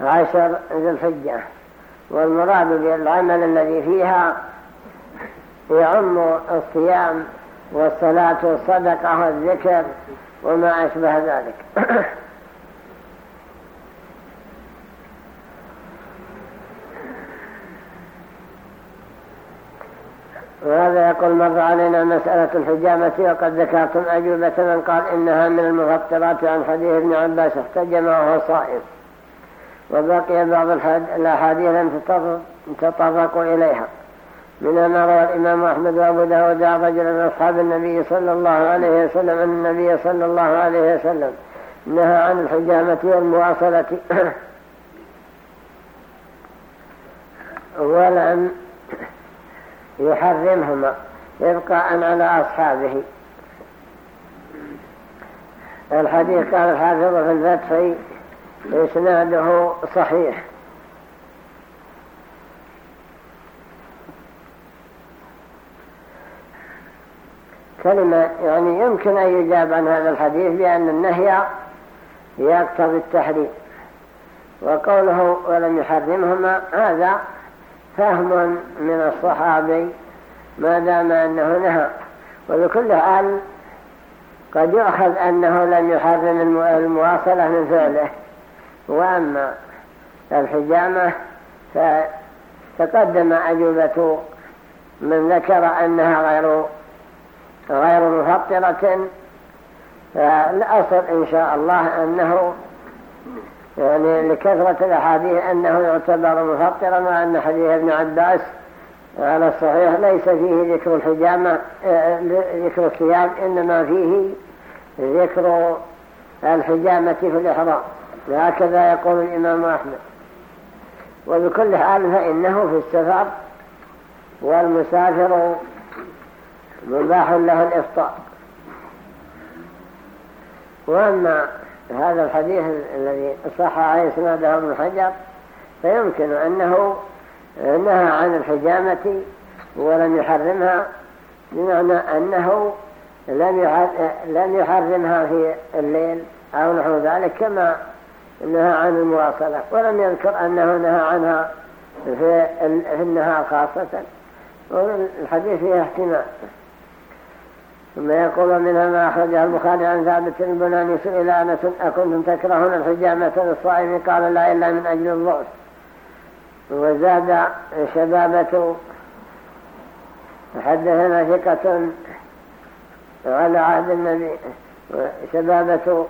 عشر ذي الحجة. والمراد بالعمل الذي فيها يعم الصيام والصلاة والصدقة والذكر وما أشبه ذلك. وهذا يقول مر علينا مسألة الحجامة وقد ذكرتم أجوبة من قال إنها من المفطرات عن حديث ابن عباس احتجم وهو صائم. وبقي بعض الأحاديث تطرق إليها. من ما روى الإمام أحمد وأبو داود رجلا من أصحاب النبي صلى الله عليه وسلم أن النبي صلى الله عليه وسلم نهى عن الحجامة والمواصلة. ولم يحرمهما. إبقاء على أصحابه. الحديث قال الحافظ في الفتح إسناده صحيح. كلمة يعني يمكن أن يجاب عن هذا الحديث بأن النهي يقتضي التحريم وقوله ولم يحرمهما هذا فهم من الصحابي ما دام أنه نهى. وبكل حال قد يؤخذ أنه لم يحرم المواصلة من فعله. وأما الحجامة فتقدم أجوبة من ذكر أنها غير غير مفطرة فالأصل إن شاء الله أنه يعني لكثرة الأحاديث أنه يعتبر مفطرا مع أن حديث ابن عباس على الصحيح ليس فيه ذكر الحجامة ذكر الصيام إنما فيه ذكر الحجامة في الإحرام. هكذا يقول الإمام أحمد. وبكل حال فإنه في السفر والمسافر مباح له الإفطار. وأما هذا الحديث الذي صح عليه إسناده ابن حجر فيمكن أنه نهى عن الحجامة ولم يحرمها بمعنى أنه لم يحرمها في الليل أو نحو ذلك كما نهى عن المواصلة ولم يذكر أنه نهى عنها في النهار خاصة. والحديث فيها احتمال. ثم يقول منها ما أخرجها البخاري عن ثابت البناني سئل أنس أكنتم تكرهون الحجامة للصائم قال لا إلا من أجل الضعف وزاد شبابة حدثنا ثقة على عهد النبي شبابة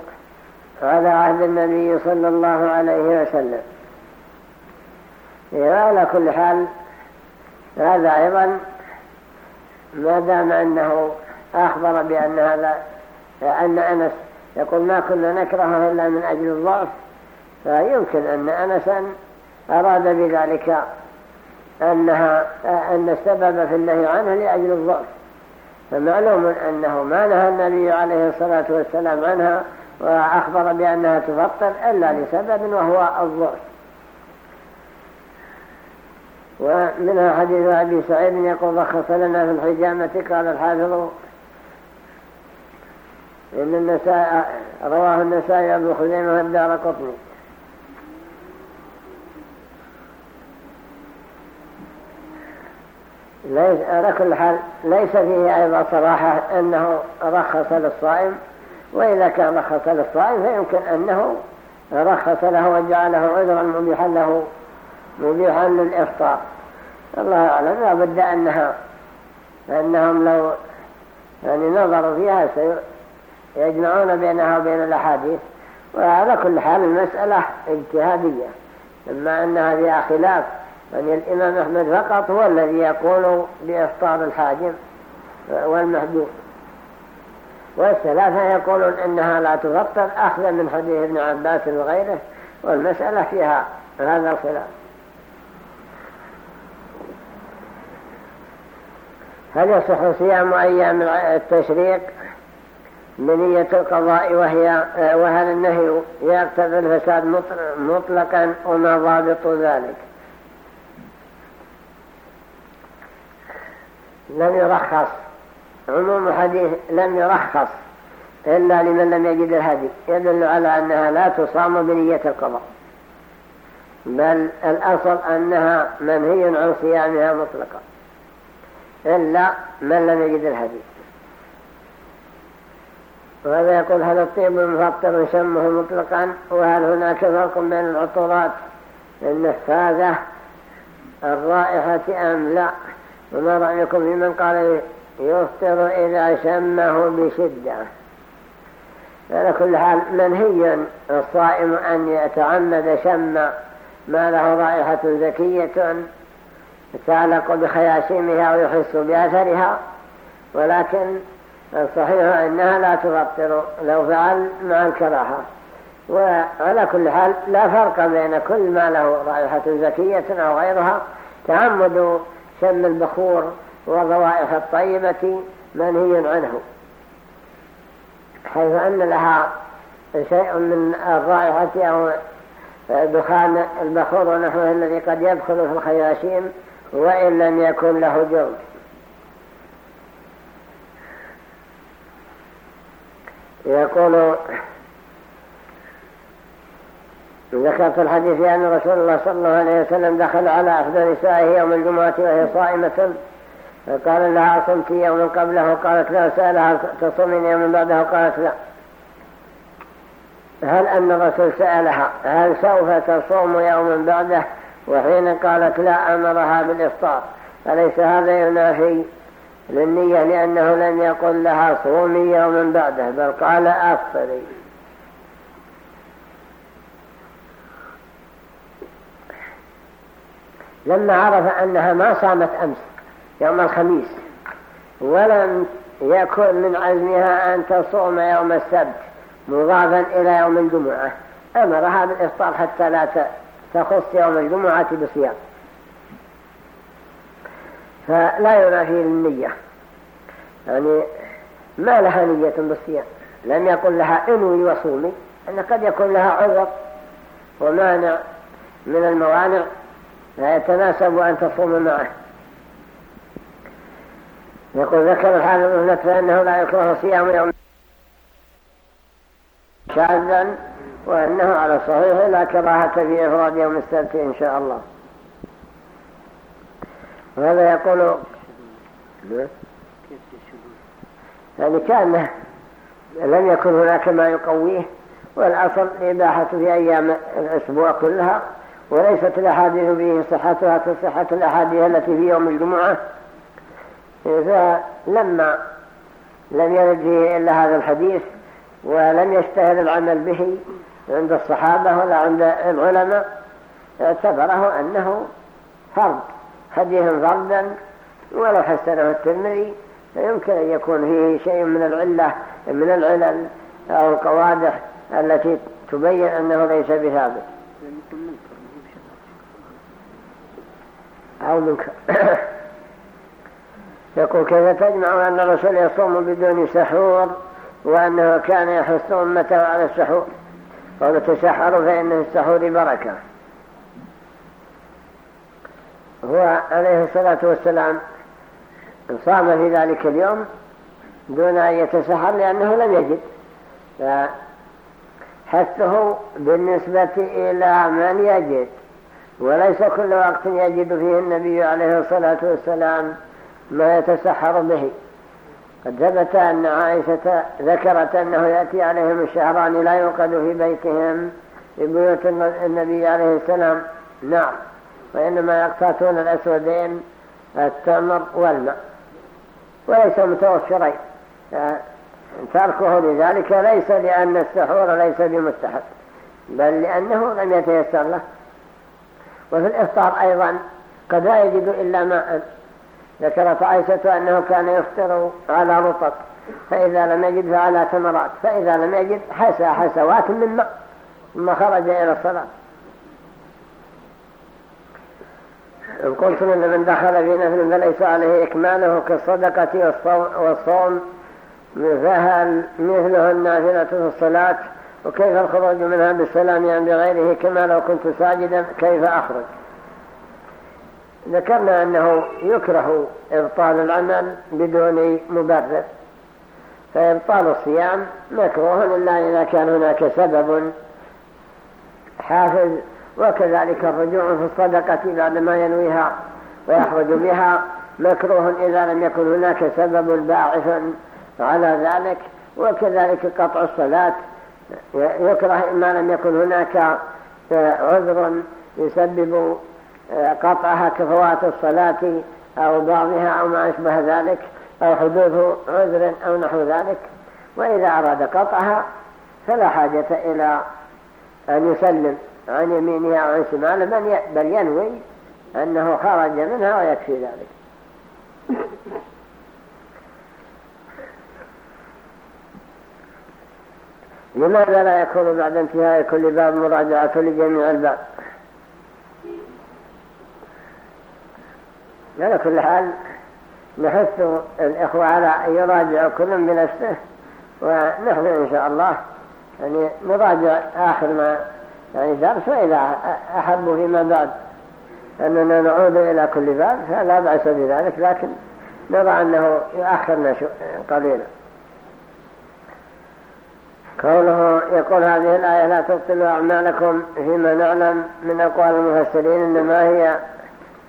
على عهد النبي صلى الله عليه وسلم. على كل حال هذا أيضا ما دام أنه أخبر بأن هذا أن أنس يقول ما كنا نكرهه إلا من أجل الضعف فيمكن أن أنسا أراد بذلك أنها أن السبب في النهي عنه لأجل الضعف. فمعلوم أنه ما نهى النبي عليه الصلاة والسلام عنها وأخبر بأنها تفطر إلا لسبب وهو الضعف ومنها حديث أبي سعيد يقول رخص لنا في الحجامة قال الحافظ. إن النساء رواه النسائي أبو خزيمة والدار قطني. ليس على كل حال ليس فيه أيضا صراحة أنه رخص للصائم وإذا كان رخص للصائم فيمكن أنه رخص له وجعله عذرا مبيحا له مبيحا للإفطار. الله أعلم. لا بد أنها أنهم لو يعني نظروا فيها يجمعون بينها وبين الأحاديث. وعلى كل حال المسألة اجتهادية. أما أنها فيها خلاف يعني الإمام أحمد فقط هو الذي يقول بإفطار الحاجم والمحجوم والثلاثة يقولون إنها لا تفطر أخذا من حديث ابن عباس وغيره والمسألة فيها هذا الخلاف. هل يصح صيام أيام التشريق بنية القضاء وهي وهل النهي يقتضي الفساد مطلقا وما ضابط ذلك؟ لم يرخص عموم حديث لم يرخص إلا لمن لم يجد الهدي يدل على أنها لا تصام بنية القضاء. بل الأصل أنها منهي عن صيامها مطلقا إلا من لم يجد الهدي. وهذا يقول هل الطيب المفطر شمه مطلقا؟ وهل هناك فرق بين العطورات؟ النفاذة الرائحة أم لا؟ وما رأيكم في من قال يفطر إذا شمه بشدة. على كل حال منهي الصائم أن يتعمد شم ما له رائحة زكية تعلق بخياشيمها ويحس بأثرها ولكن الصحيح أنها لا تفطر لو فعل مع الكراهة. وعلى كل حال لا فرق بين كل ما له رائحة زكية أو غيرها. تعمد شم البخور والروائح الطيبة منهي عنه. حيث أن لها شيء من الرائحة أو دخان البخور ونحوه الذي قد يدخل في الخياشيم وإن لم يكن له جرم. يقول ذكرت الحديث أن رسول الله صلى الله عليه وسلم دخل على أحد نسائه يوم الجمعة وهي صائمة. فقال لها صمت يوما قبله قالت لا سألها تصومين يوما بعده قالت لا. هل أن الرسول سألها هل سوف تصوم يوما بعده؟ وحين قالت لا أمرها بالإفطار. فليس هذا ينافي للنية؟ لأنه لم يقل لها صومي يوما بعده بل قال أفطري. لما عرف أنها ما صامت أمس يوم الخميس. ولم يكن من عزمها أن تصوم يوم السبت مضافا إلى يوم الجمعة. أمرها بالإفطار حتى لا تخص يوم الجمعة بصيام. فلا ينافي النية يعني ما لها نية بالصيام. لم يقل لها انوي وصومي أن قد يكون لها عذر ومانع من الموانع. لا يتناسب أن تصوم معه. يقول ذكر الحافظ ابن فإنه لا يكره صيام يوم شاذا وأنه على الصحيح لا كراهة في إفراد يوم السبت إن شاء الله. وهذا يقول؟ يعني كان لم يكن هناك ما يقويه والأصل إباحة في أيام الأسبوع كلها وليست الأحاديث به صحتها كصحة الأحاديث التي في يوم الجمعة. فلما لم يرد فيه إلا هذا الحديث ولم يشتهر العمل به عند الصحابة ولا عند العلماء اعتبره أنه فرض حديث فردا ولو حسنه الترمذي فيمكن أن يكون فيه شيء من العلة من العلل أو القوادح التي تبين أنه ليس بثابت. أو منكر يقول كيف تجمع أن الرسول يصوم بدون سحور وأنه كان يحث أمته على السحور؟ قال تسحروا فإن السحور بركة. هو عليه الصلاة والسلام صام في ذلك اليوم دون أن يتسحر لأنه لم يجد. فحثه بالنسبة إلى من يجد وليس كل وقت يجد فيه النبي عليه الصلاة والسلام. ما يتسحر به. قد ثبت أن عائشة ذكرت أنه يأتي عليهم الشهران لا يوقد في بيتهم في بيوت النبي عليه السلام. نار وإنما يقتاتون الأسودين التمر والماء وليس متوفرين. تركه لذلك ليس لأن السحور ليس بمستحب بل لأنه لم يتيسر له. وفي الإفطار أيضا قد لا يجد إلا ماء. ذكرت عائشة أنه كان يفطر على رطب فإذا لم يجد فعلى تمرات فإذا لم يجد حسى حسوات من ماء ثم خرج إلى الصلاة. قلت إن من دخل في نفل فليس عليه إكماله كالصدقة والصوم فهل مثله النافلة في الصلاة؟ وكيف الخروج منها بالسلام عن يعني بغيره كما لو كنت ساجدا؟ كيف أخرج؟ ذكرنا أنه يكره إبطال العمل بدون مبرر. فإبطال الصيام مكروه إلا إذا كان هناك سبب حافظ وكذلك الرجوع في الصدقة بعدما ينويها ويخرج بها مكروه إذا لم يكن هناك سبب باعث على ذلك. وكذلك قطع الصلاة يكره ما لم يكن هناك عذر يسبب قطعها كفوات الصلاة أو بعضها أو ما أشبه ذلك أو حدوث عذر أو نحو ذلك. وإذا أراد قطعها فلا حاجة إلى أن يسلم عن يمينها أو عن شماله بل ينوي أنه خرج منها ويكفي ذلك. لماذا لا يكون بعد انتهاء كل باب مراجعة لجميع الباب؟ على كل حال نحث الإخوة على أن يراجعوا كل بنفسه ونحن إن شاء الله يعني نراجع آخر ما يعني درس وإذا أحبوا فيما بعد أننا نعود إلى كل باب فلا بأس بذلك لكن نرى أنه يؤخرنا قليلا. قوله يقول هذه الآية لا تبطلوا أعمالكم فيما نعلم من أقوال المفسرين إنما هي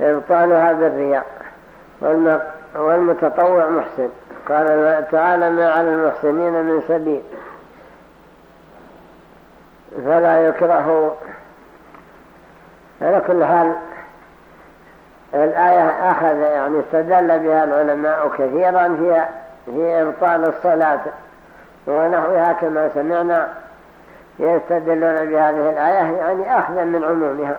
إبطالها بالرياء والمتطوع محسن. قال تعالى ما على المحسنين من سبيل. فلا يكره على كل حال الآية أخذ يعني استدل بها العلماء كثيرا. في في إبطال الصلاة ونحوها كما سمعنا يستدلون بهذه الآية يعني أخذا من عمومها.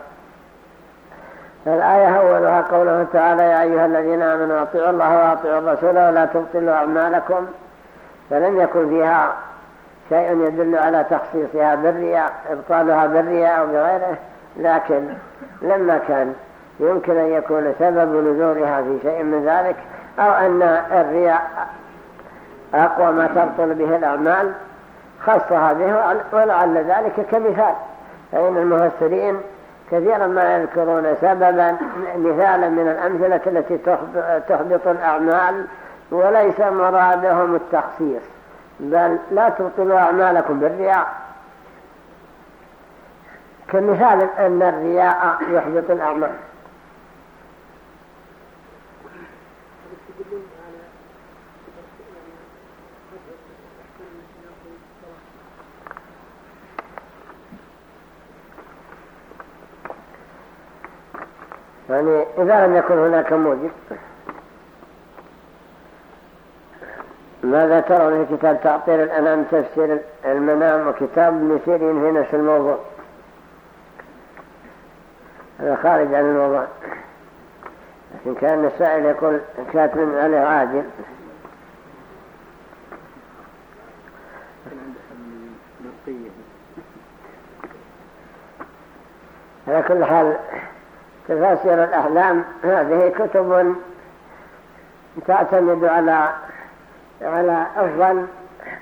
الآية أولها قوله تعالى يا أيها الذين آمنوا أطيعوا الله وأطيعوا الرسول ولا تبطلوا أعمالكم. فلم يكن فيها شيء يدل على تخصيصها بالرياء إبطالها بالرياء أو بغيره لكن لما كان يمكن أن يكون سبب نزولها في شيء من ذلك أو أن الرياء أقوى ما تبطل به الأعمال خصها به ولعل ذلك كمثال. فإن المفسرين كثيرا ما يذكرون سببا مثالا من الأمثلة التي تحبط الأعمال وليس مرادهم التخصيص بل لا تبطلوا أعمالكم بالرياء. كمثال أن الرياء يحبط الأعمال. يعني إذا لم يكن هناك موجب ماذا ترون في كتاب تعطيل الأنام تفسير المنام وكتاب ابن سيرين في نفس الموضوع؟ هذا خارج عن الموضوع. لكن كان السائل يقول كاتب عليه عاجل. على كل حال تفاسير الأحلام. هذه كتب تعتمد على على الظن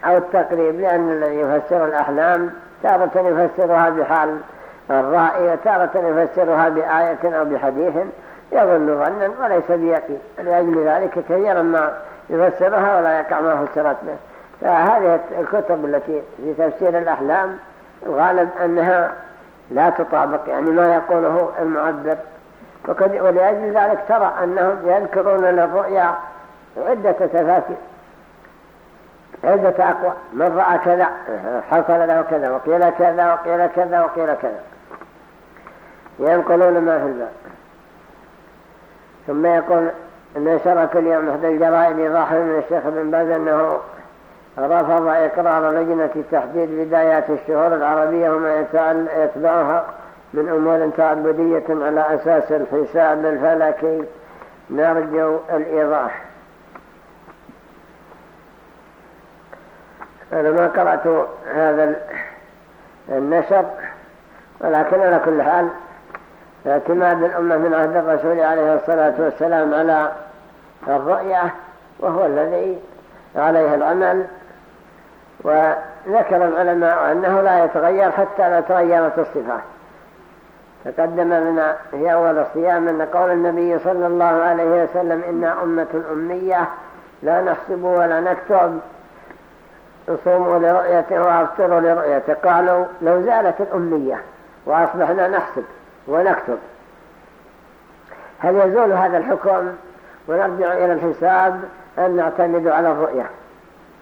أو التقريب لأن الذي يفسر الأحلام تارة يفسرها بحال الرائي وتارة يفسرها بآية أو بحديث يظن ظنا وليس بيقين. لأجل ذلك كثيرا ما يفسرها ولا يقع ما فسرت به. فهذه الكتب التي في تفسير الأحلام الغالب أنها لا تطابق يعني ما يقوله المعبر ولأجل ذلك ترى أنهم يذكرون للرؤيا عدة تفاسير عدة أقوى. من رأى كذا حصل له كذا وقيل كذا وقيل كذا وقيل كذا. ينقلون ما في الباب. ثم يقول نشرت اليوم إحدى الجرائد ايضاحا من الشيخ بن باز أنه رفض إقرار لجنة تحديد بدايات الشهور العربية وما يتبعها من أمور تعبدية على أساس الحساب الفلكي. نرجو الإيضاح. أنا ما قرأت هذا النشر ولكن على كل حال اعتماد الأمة من عهد الرسول عليه الصلاة والسلام على الرؤية وهو الذي عليه العمل. وذكر العلماء أنه لا يتغير حتى لا تغيرت الصفات. تقدم لنا في أول الصيام أن قول النبي صلى الله عليه وسلم إنا أمة أمية لا نحسب ولا نكتب نصوموا لرؤيته وأفطروا لرؤيته. قالوا لو زالت الأمية وأصبحنا نحسب ونكتب. هل يزول هذا الحكم؟ ونرجع إلى الحساب أن نعتمد على الرؤية.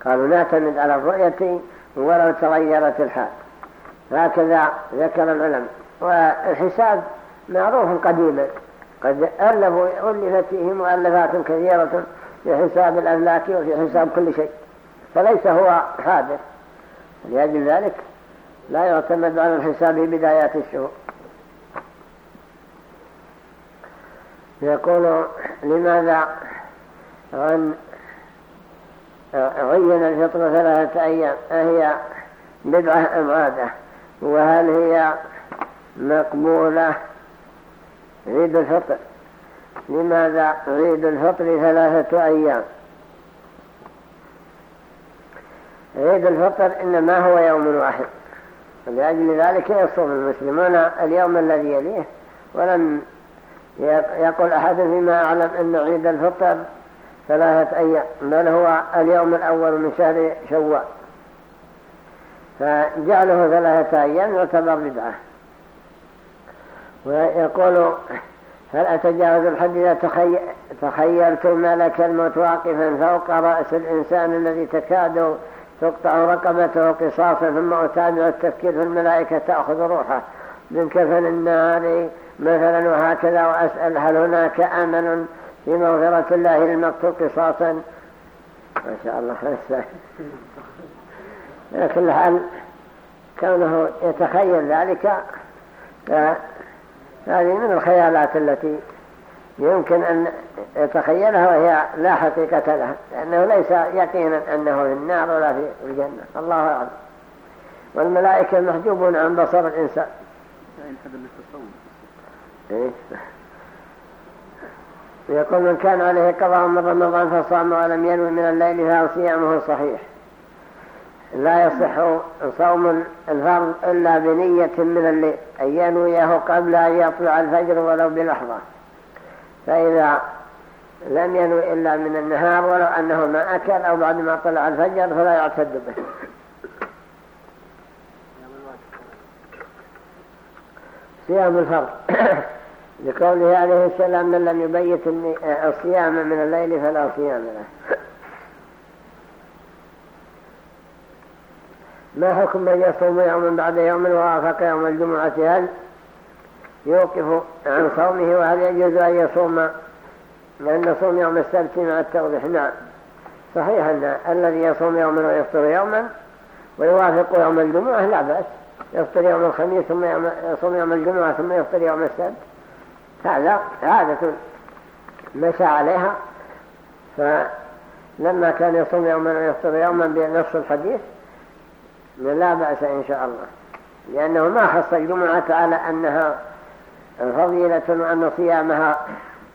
قالوا نعتمد على الرؤية ولو تغيرت الحال. هكذا ذكر العلم. والحساب معروف قديما قد ألفوا ألفت فيه مؤلفات كثيرة في حساب الأملاك وفي حساب كل شيء. فليس هو حادث. لأجل ذلك لا يعتمد على الحساب في بدايات الشهور. يقول لماذا عن عين الفطر ثلاثة أيام أهي بدعة أم عادة وهل هي مقبولة عيد الفطر؟ لماذا عيد الفطر ثلاثة أيام؟ عيد الفطر إنما هو يوم واحد لأجل ذلك يصوم المسلمون اليوم الذي يليه ولم يقول أحد فيما أعلم أن عيد الفطر ثلاثة أيام بل هو اليوم الأول من شهر شوال. فجعله ثلاثة أيام يعتبر بدعة. ويقول هل أتجاوز الحد إذا تخيلت ملك الموت واقفا فوق رأس الإنسان الذي تكاد تقطع رقبته قصاصا ثم أتابع التفكير في الملائكة تأخذ روحه. من كفن النار مثلا وهكذا وأسأل هل هناك أمل في مغفرة الله للمقتول قصاصا. ما شاء الله. خلصة على كل حال كونه يتخيل ذلك؟ هذه من الخيالات التي يمكن أن يتخيلها وهي لا حقيقة لها لأنه ليس يقينا أنه في النار ولا في الجنة. الله أعلم. والملائكة محجوبون عن بصر الإنسان. إيه؟ يقول من كان عليه قضاء من رمضان فصام ولم ينوي من الليل فهو صيامه صحيح. لا يصح صوم الفرض إلا بنية من الليل أن ينويه قبل أن يطلع الفجر ولو بلحظة. فإذا لم ينوي إلا من النهار ولو أنه ما أكل أو بعد ما طلع الفجر فلا يعتد به. صيام الفرض. لقوله عليه السلام من لم يبيت الصيام من الليل فلا صيام له. ما حكم من يصوم يوما بعد يوم ووافق يوم الجمعة؟ هل يوقف عن صومه وهل يجوز أن يصوم لأن صوم يوم السبت مع التوضيح؟ نعم. صحيح أن الذي يصوم يوما ويفطر يوما ويوافق يوم الجمعة لا بأس. يفطر يوم الخميس ثم يصوم يوم الجمعة ثم يفطر يوم السبت. هذا عادة مشى عليها. فلما كان يصوم يوما ويفطر يوما بنص الحديث لا بأس إن شاء الله. لأنه ما خص الجمعة على أنها فضيلة وأن صيامها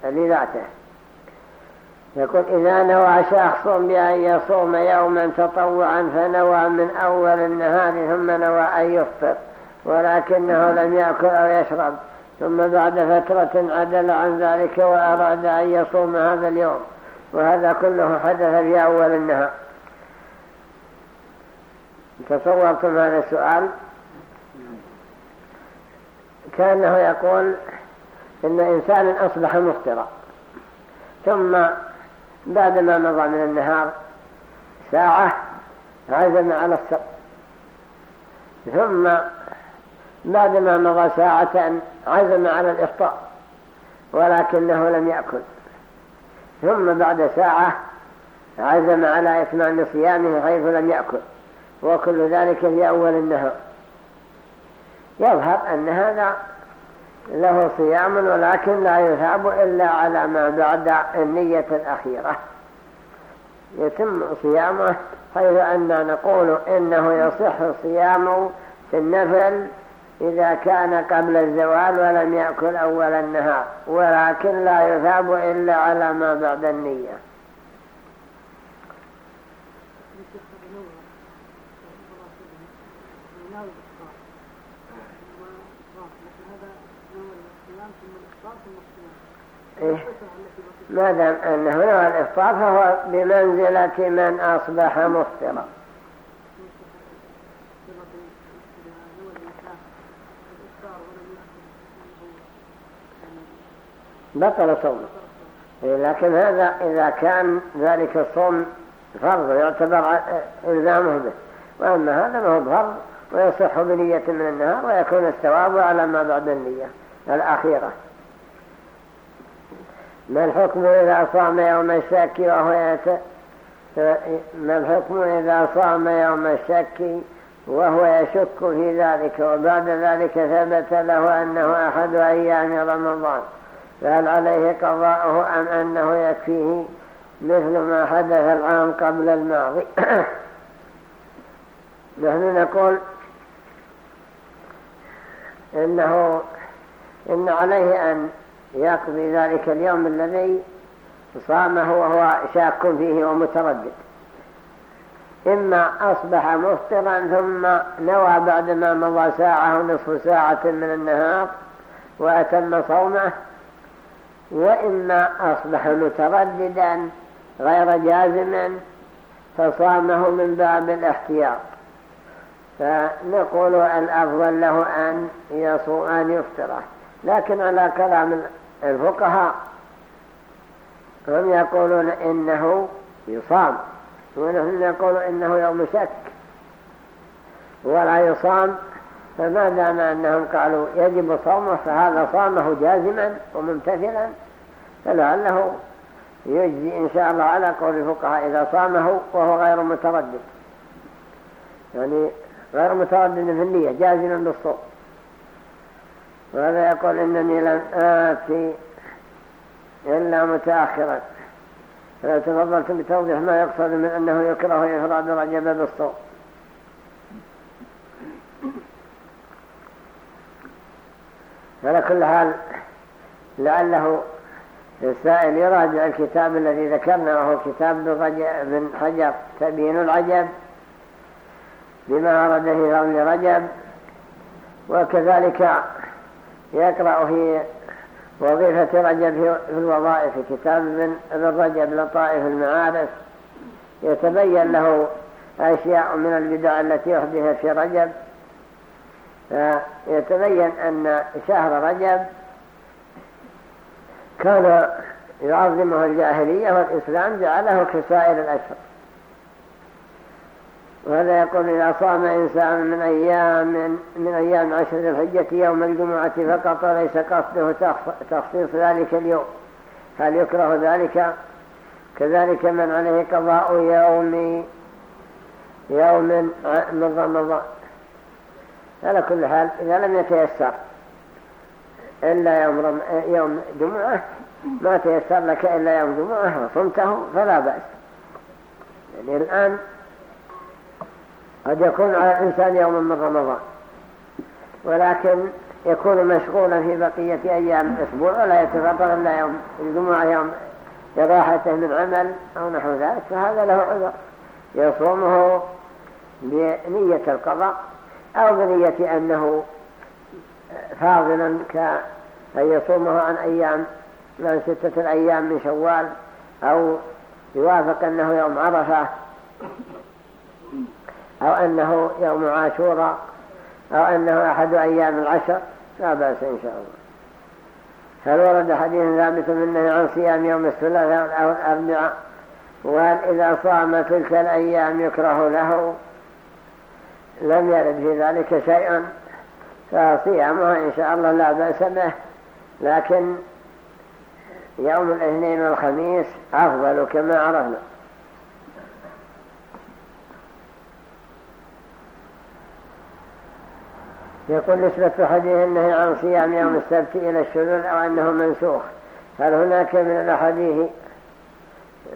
لذاته. يقول إذا نوى شخص بأن يصوم يوما تطوعا فنوى من أول النهار ثم نوى أن يفطر ولكنه لم يأكل أو يشرب. ثم بعد فترة عدل عن ذلك وأراد أن يصوم هذا اليوم وهذا كله حدث في أول النهار. تصورتم هذا السؤال؟ كأنه يقول إن إنسانا أصبح مفطرا ثم بعدما مضى من النهار ساعة عزم على السر ثم بعدما مضى ساعة عزم على الإفطار ولكنه لم يأكل. ثم بعد ساعة عزم على إتمام صيامه حيث لم يأكل وكل ذلك في أول النهار. يظهر أن هذا له صيام ولكن لا يثاب إلا على ما بعد النية الأخيرة. يتم صيامه حيث أننا نقول إنه يصح صيام في النفل إذا كان قبل الزوال ولم يأكل أول النهار ولكن لا يثاب إلا على ما بعد النية. إيه؟ ما دام أنه نوى الإفطار فهو بمنزلة من أصبح مفطرا. بطل صوم إيه، لكن هذا إذا كان ذلك الصوم فرض يعتبر إلزامه به. وأما هذا ما هو فرض ويصح بنية من النهار ويكون الثواب على ما بعد النية الأخيرة. ما الحكم إذا صام يوم الشك وهو يت... ما الحكم إذا صام يوم الشك وهو يشك في ذلك وبعد ذلك ثبت له أنه أحد أيام رمضان. فهل عليه قضاؤه أم أنه يكفيه مثل ما حدث العام قبل الماضي؟ نحن نقول إنه إن عليه أن يقضي ذلك اليوم الذي صامه وهو شاك فيه ومتردد. إما أصبح مفطرا ثم نوى بعدما مضى ساعة ونصف ساعة من النهار وأتم صومه وإما أصبح مترددا غير جازما فصامه من باب الاحتياط. فنقول الأفضل له أن يصوم أن يفطره لكن على كلام الفقهاء هم يقولون إنه يصام ونحن نقول إنه يوم شك. ولا يصام فما دام أنهم قالوا يجب صومه فهذا صامه جازما وممتثلا فلعله يجزي إن شاء الله على قول الفقهاء إذا صامه وهو غير متردد. يعني غير متردد في النية جازما بالصوم. وهذا يقول إنني لم آتي إلا متأخرا. فلو تفضلت بتوضيح ما يقصد من أنه يكره إفراد رجب بالصوم. على كل حال لعله السائل يراجع الكتاب الذي ذكرنا وهو كتاب بن حجر تبين العجب بما في فضل رجب وكذلك يقرأ في وظيفة رجب في الوظائف كتاب من رجب لطائف المعارف يتبين له أشياء من البدع التي أحدثت في رجب فيتبين أن شهر رجب كان يعظمه الجاهلية والإسلام جعله كسائر الأشهر. وهذا يقول إذا صام إنسان من أيام من أيام عشر الحجة يوم الجمعة فقط وليس قصده تخصيص ذلك اليوم. هل يكره ذلك؟ كذلك من عليه قضاء يوم يوم من رمضان. على كل حال إذا لم يتيسر إلا يوم. يوم جمعة ما تيسر لك إلا يوم جمعة وصمته فلا بأس يعني الآن قد يكون على الإنسان يوم من رمضان ولكن يكون مشغولا في بقية أيام الأسبوع ولا يتفطر إلا يوم الجمعة يوم إراحته من عمل أو نحو ذلك فهذا له عذر يصومه بنية القضاء أو بنية أنه فاضلا كأن يصومه عن أيام من ستة الأيام من شوال أو يوافق أنه يوم عرفة أو أنه يوم عاشوراء أو أنه أحد أيام العشر لا بأس إن شاء الله. هل ورد حديث ثابت منه عن صيام يوم الثلاثاء أو الأربعاء؟ وهل إذا صام تلك الأيام يكره له؟ لم يرد في ذلك شيئا فصيامه إن شاء الله لا بأس به. لكن يوم الاثنين والخميس أفضل كما عرفنا. يقول نسبة حديث النهي عن صيام يوم السبت إلى الشذوذ أو أنه منسوخ. هل هناك من الأحاديث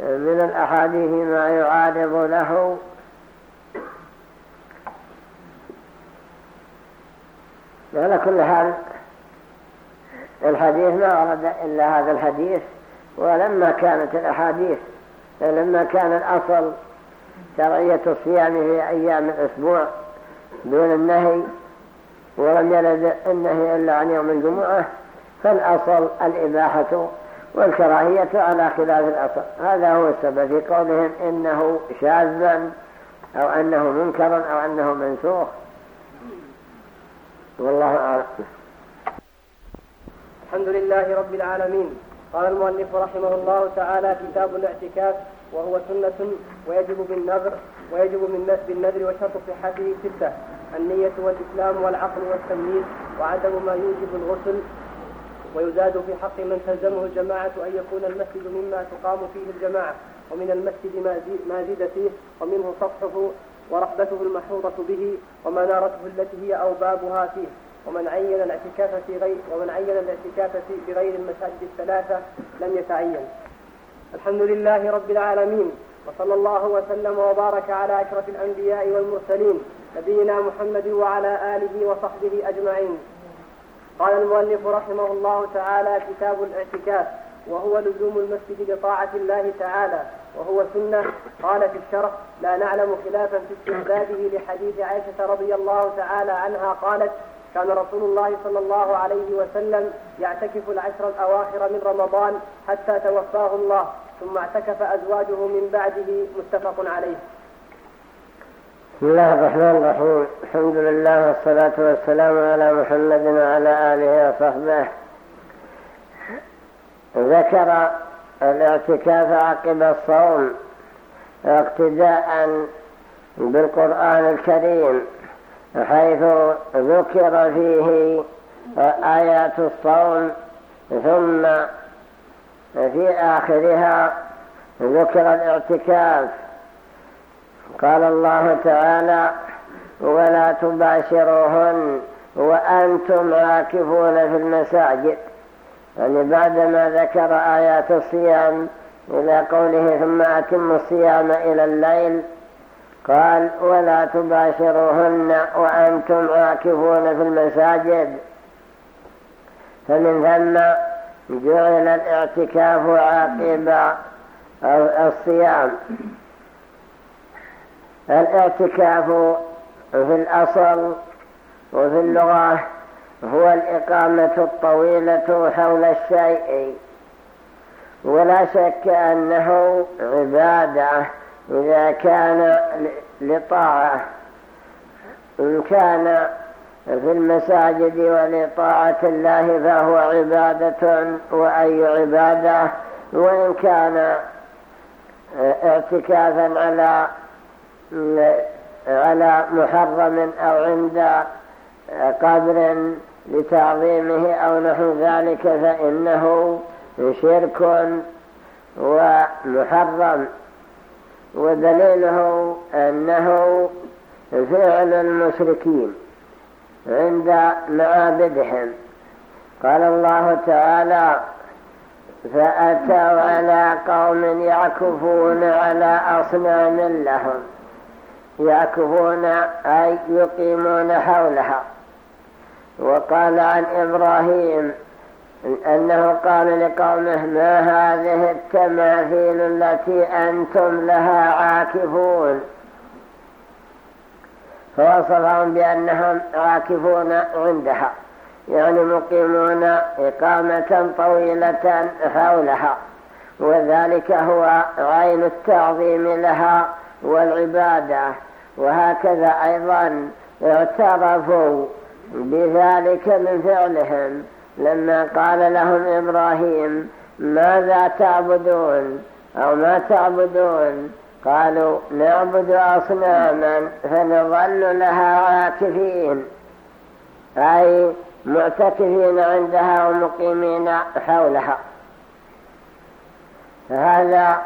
من الأحاديث ما يعارض له؟ على كل حال الحديث ما ورد إلا هذا الحديث ولما كانت الأحاديث لما كان الأصل شرعية الصيام في أيام الأسبوع دون النهي ولم يرد النهي إلا عن يوم الجمعة فالأصل الإباحة والكراهية على خلاف الأصل. هذا هو السبب في قولهم إنه شاذا أو أنه منكرا أو أنه منسوخ. والله أعلم. الحمد لله رب العالمين. قال المؤلف رحمه الله تعالى كتاب الاعتكاف وهو سنة ويجب بالنذر ويجب بالنذر وشرط صحته ستة النية والإسلام والعقل والتمييز وعدم ما يوجب الغسل. ويزاد في حق من تلزمه الجماعة أن يكون المسجد مما تقام فيه الجماعة ومن المسجد ما زيد فيه ومنه سطحه ورحبته المحوطة به ومنارته التي هي أوبابها فيه ومن عين الاعتكاف في غير ومن عين الاعتكاف في غير المساجد الثلاثة لم يتعين. الحمد لله رب العالمين وصلى الله وسلم وبارك على أشرف الأنبياء والمرسلين نبينا محمد وعلى آله وصحبه أجمعين. قال المؤلف رحمه الله تعالى كتاب الاعتكاف وهو لزوم المسجد بطاعة الله تعالى وهو سنة قال في الشرح لا نعلم خلافا في استحبابه لحديث عائشة رضي الله تعالى عنها قالت كان رسول الله صلى الله عليه وسلم يعتكف العشر الأواخر من رمضان حتى توفاه الله ثم اعتكف أزواجه من بعده متفق عليه. بسم الله الرحمن الرحيم. الحمد لله والصلاة والسلام على محمد وعلى آله وصحبه. ذكر الاعتكاف عقب الصوم اقتداء بالقرآن الكريم حيث ذكر فيه آيات الصوم ثم في آخرها ذكر الاعتكاف. قال الله تعالى ولا تباشروهن وأنتم عاكفون في المساجد يعني بعدما ذكر آيات الصيام إلى قوله ثم أتم الصيام إلى الليل قال ولا تباشروهن وأنتم عاكفون في المساجد. فمن ثم جعل الاعتكاف عاقب الصيام. الاعتكاف في الأصل وفي اللغة هو الإقامة الطويلة حول الشيء ولا شك أنه عبادة إذا كان لطاعة إن كان في المساجد ولطاعة الله فهو عبادة وأي عبادة وإن كان اعتكافا على على محرم أو عند قبر لتعظيمه أو نحو ذلك فإنه شرك ومحرم. ودليله أنه فعل المشركين عند معابدهم. قال الله تعالى فأتوا على قوم يعكفون على أصنام لهم. يعكفون أي يقيمون حولها. وقال عن إبراهيم أنه قال لقومه ما هذه التماثيل التي أنتم لها عاكفون؟ فوصفهم بأنهم عاكفون عندها يعني مقيمون إقامة طويلة حولها وذلك هو عين التعظيم لها والعبادة وهكذا أيضا اعترفوا بذلك من فعلهم لما قال لهم إبراهيم ماذا تعبدون أو ما تعبدون؟ قالوا نعبد أصناما فنظل لها عاكفين. أي معتكفين عندها ومقيمين حولها. هذا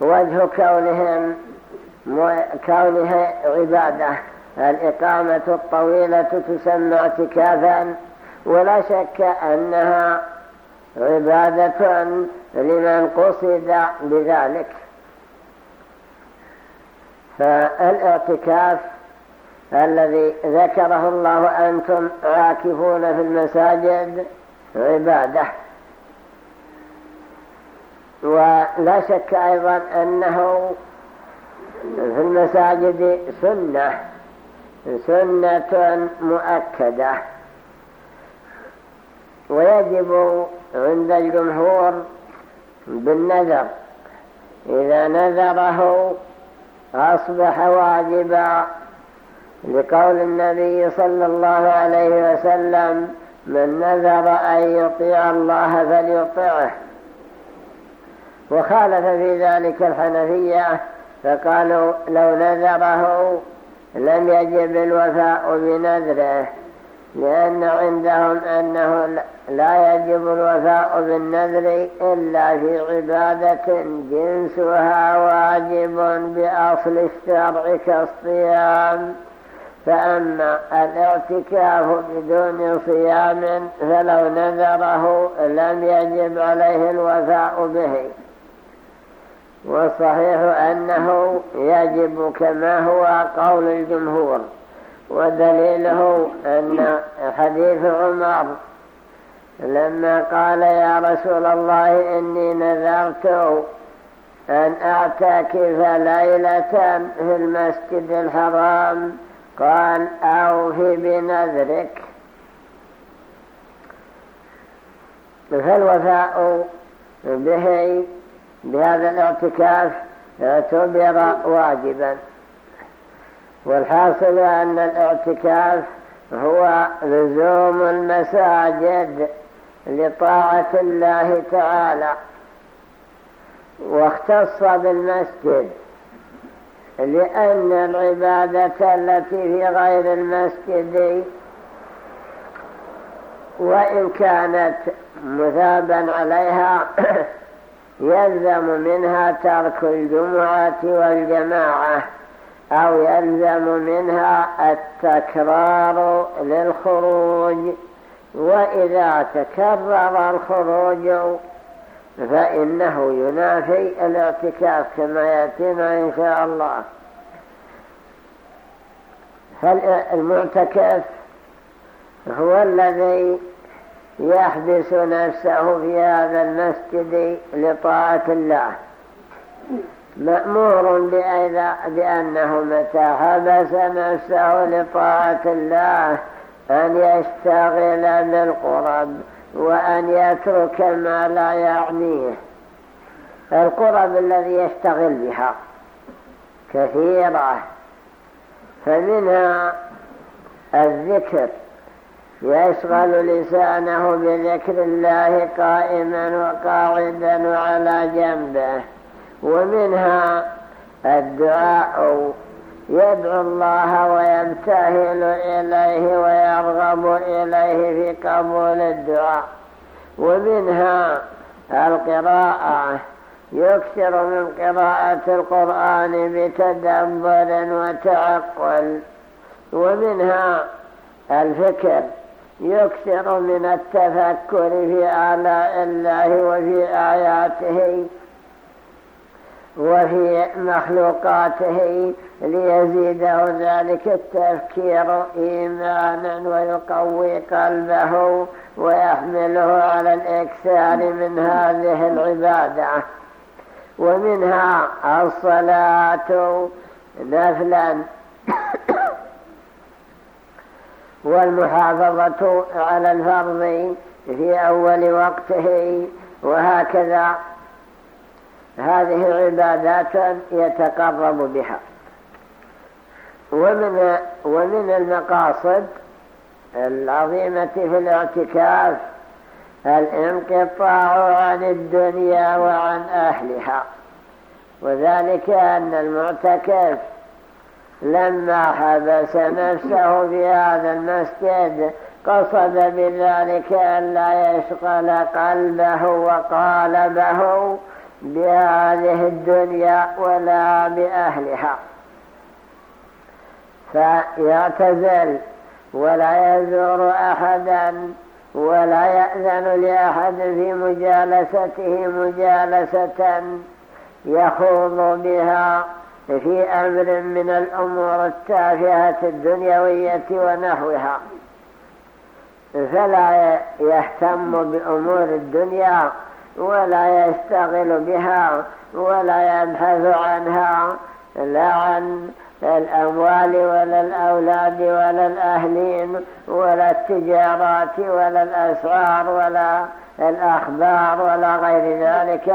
وجه كونهم كونها عبادة. الإقامة الطويلة تسمى اعتكافا ولا شك أنها عبادة لمن قصد بذلك. فالاعتكاف الذي ذكره الله أنتم عاكفون في المساجد عبادة. ولا شك أيضا أنه في المساجد سنة. سنة مؤكدة. ويجب عند الجمهور بالنذر. إذا نذره أصبح واجبا. لقول النبي صلى الله عليه وسلم من نذر أن يطيع الله فليطعه وخالف في ذلك الحنفية فقالوا لو نذره لم يجب الوفاء بنذره لأن عندهم أنه لا يجب الوفاء بالنذر إلا في عبادة جنسها واجب بأصل الشرع كالصيام. فأما الاعتكاف بدون صيام فلو نذره لم يجب عليه الوفاء به. والصحيح أنه يجب كما هو قول الجمهور ودليله أن حديث عمر لما قال يا رسول الله إني نذرت أن أعتكف ليلة في المسجد الحرام قال أوفي بنذرك. فالوفاء به بهذا الاعتكاف اعتبر واجبا. والحاصل أن الاعتكاف هو لزوم المساجد لطاعة الله تعالى واختص بالمسجد لأن العبادة التي في غير المسجد وإن كانت مثابا عليها يلزم منها ترك الجمعة والجماعة أو يلزم منها التكرار للخروج. وإذا تكرر الخروج فإنه ينافي الاعتكاف كما يأتينا إن شاء الله. فالمعتكف هو الذي يحبس نفسه في هذا المسجد لطاعة الله. مأمور بأنه متى حبس نفسه لطاعة الله أن يشتغل بالقرب وأن يترك ما لا يعنيه. القرب الذي يشتغل بها كثيرة. فمنها الذكر. يشغل لسانه بذكر الله قائما وقاعدا وعلى جنبه. ومنها الدعاء. يدعو الله ويبتهل إليه ويرغب إليه في قبول الدعاء. ومنها القراءة. يكثر من قراءة القرآن بتدبر وتعقل. ومنها الفكر. يكثر من التفكر في آلاء الله وفي آياته وفي مخلوقاته ليزيده ذلك التفكير إيمانا ويقوي قلبه ويحمله على الإكثار من هذه العبادة. ومنها الصلاة نفلا. والمحافظة على الفرض في أول وقته وهكذا. هذه عبادات يتقرب بها. ومن, ومن المقاصد العظيمة في الاعتكاف الانقطاع عن الدنيا وعن أهلها وذلك أن المعتكف لما حبس نفسه في هذا المسجد قصد بذلك أن لا يشغل قلبه وقالبه بهذه الدنيا ولا بأهلها. فيعتزل ولا يزور أحدا ولا يأذن لأحد في مجالسته مجالسة يخوض بها. في أمر من الأمور التافهة الدنيوية ونحوها. فلا يهتم بأمور الدنيا ولا يشتغل بها ولا يبحث عنها لا عن الأموال ولا الأولاد ولا الأهلين ولا التجارات ولا الأسعار ولا الأخبار ولا غير ذلك.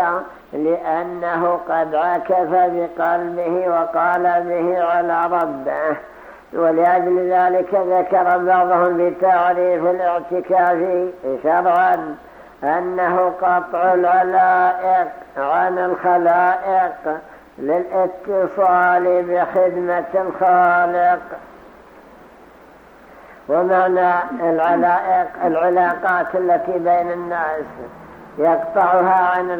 لأنه قد عكف بقلبه وقال به على ربه. ولأجل ذلك ذكر بعضهم بتعريف الاعتكاف شرعا أنه قطع العلائق عن الخلائق للاتصال بخدمة الخالق. ومعنى العلائق العلاقات التي بين الناس. يقطعها عن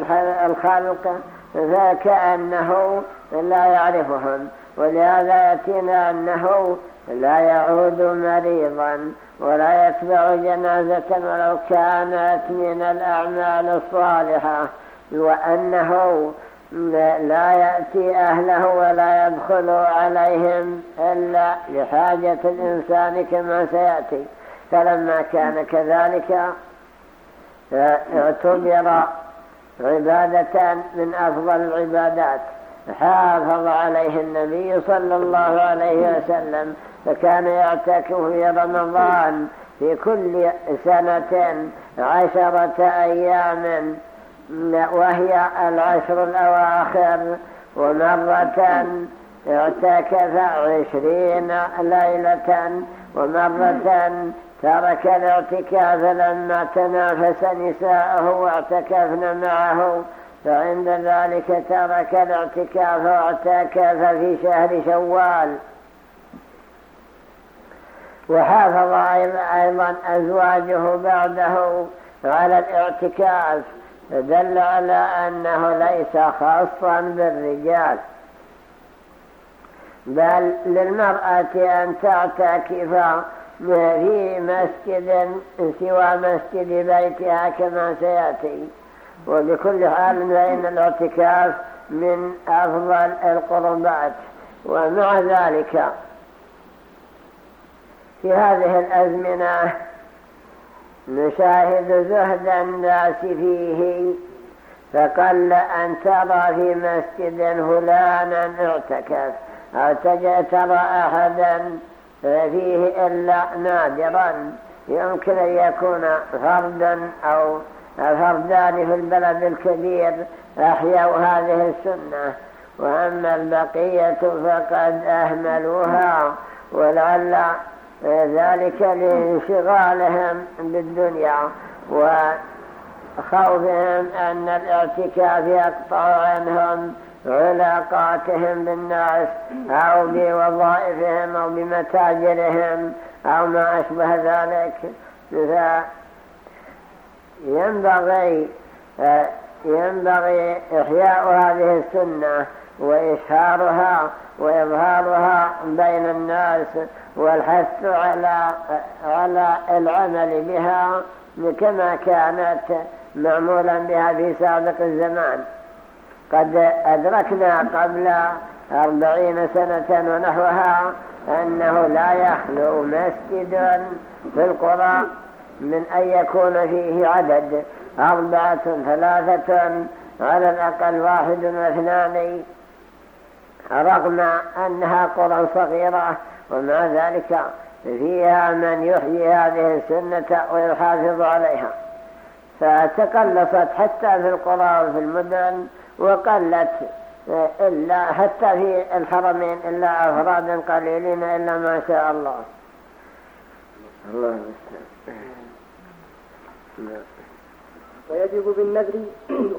الخلق فكأنه لا يعرفهم ولهذا يأتينا أنه لا يعود مريضا ولا يتبع جنازة ولو كانت من الأعمال الصالحة وأنه لا يأتي أهله ولا يدخل عليهم إلا لحاجة الإنسان كما سيأتي. فلما كان كذلك اعتبر عبادة من أفضل العبادات. حافظ عليه النبي صلى الله عليه وسلم فكان يعتكف في رمضان في كل سنة عشرة أيام وهي العشر الأواخر ومرة اعتكف عشرين ليلة ومرة ترك الاعتكاف لما تنافس نساءه واعتكفن معه فعند ذلك ترك الاعتكاف واعتكف في شهر شوال. وحافظ أيضا أزواجه بعده على الاعتكاف دل على أنه ليس خاصا بالرجال. بل للمرأة أن تعتكف في مسجد سوى مسجد بيتها كما سيأتي. وبكل حال فإن الاعتكاف من أفضل القربات. ومع ذلك في هذه الأزمنة نشاهد زهد الناس فيه. فقل أن ترى في مسجد فلانا اعتكف أو ترى أحدا فيه إلا نادرا. يمكن أن يكون فردا أو فردان في البلد الكبير أحيوا هذه السنة. وأما البقية فقد أهملوها ولعل ذلك لانشغالهم بالدنيا وخوفهم أن الاعتكاف يقطع عنهم. علاقاتهم بالناس أو بوظائفهم أو بمتاجرهم أو ما أشبه ذلك. ينبغي ينبغي إحياء هذه السنة وإشهارها وإظهارها بين الناس والحث على على العمل بها كما كانت معمولا بها في سابق الزمان. قد أدركنا قبل أربعين سنة ونحوها أنه لا يخلو مسجد في القرى من أن يكون فيه عدد أربعة ثلاثة على الأقل واحد واثنان رغم أنها قرى صغيرة ومع ذلك فيها من يحيي هذه السنة ويحافظ عليها. فتقلصت حتى في القرى وفي المدن وقلت إلا حتى في الحرمين إلا أفراد قليلين إلا ما شاء الله. الله ويجب بالنذر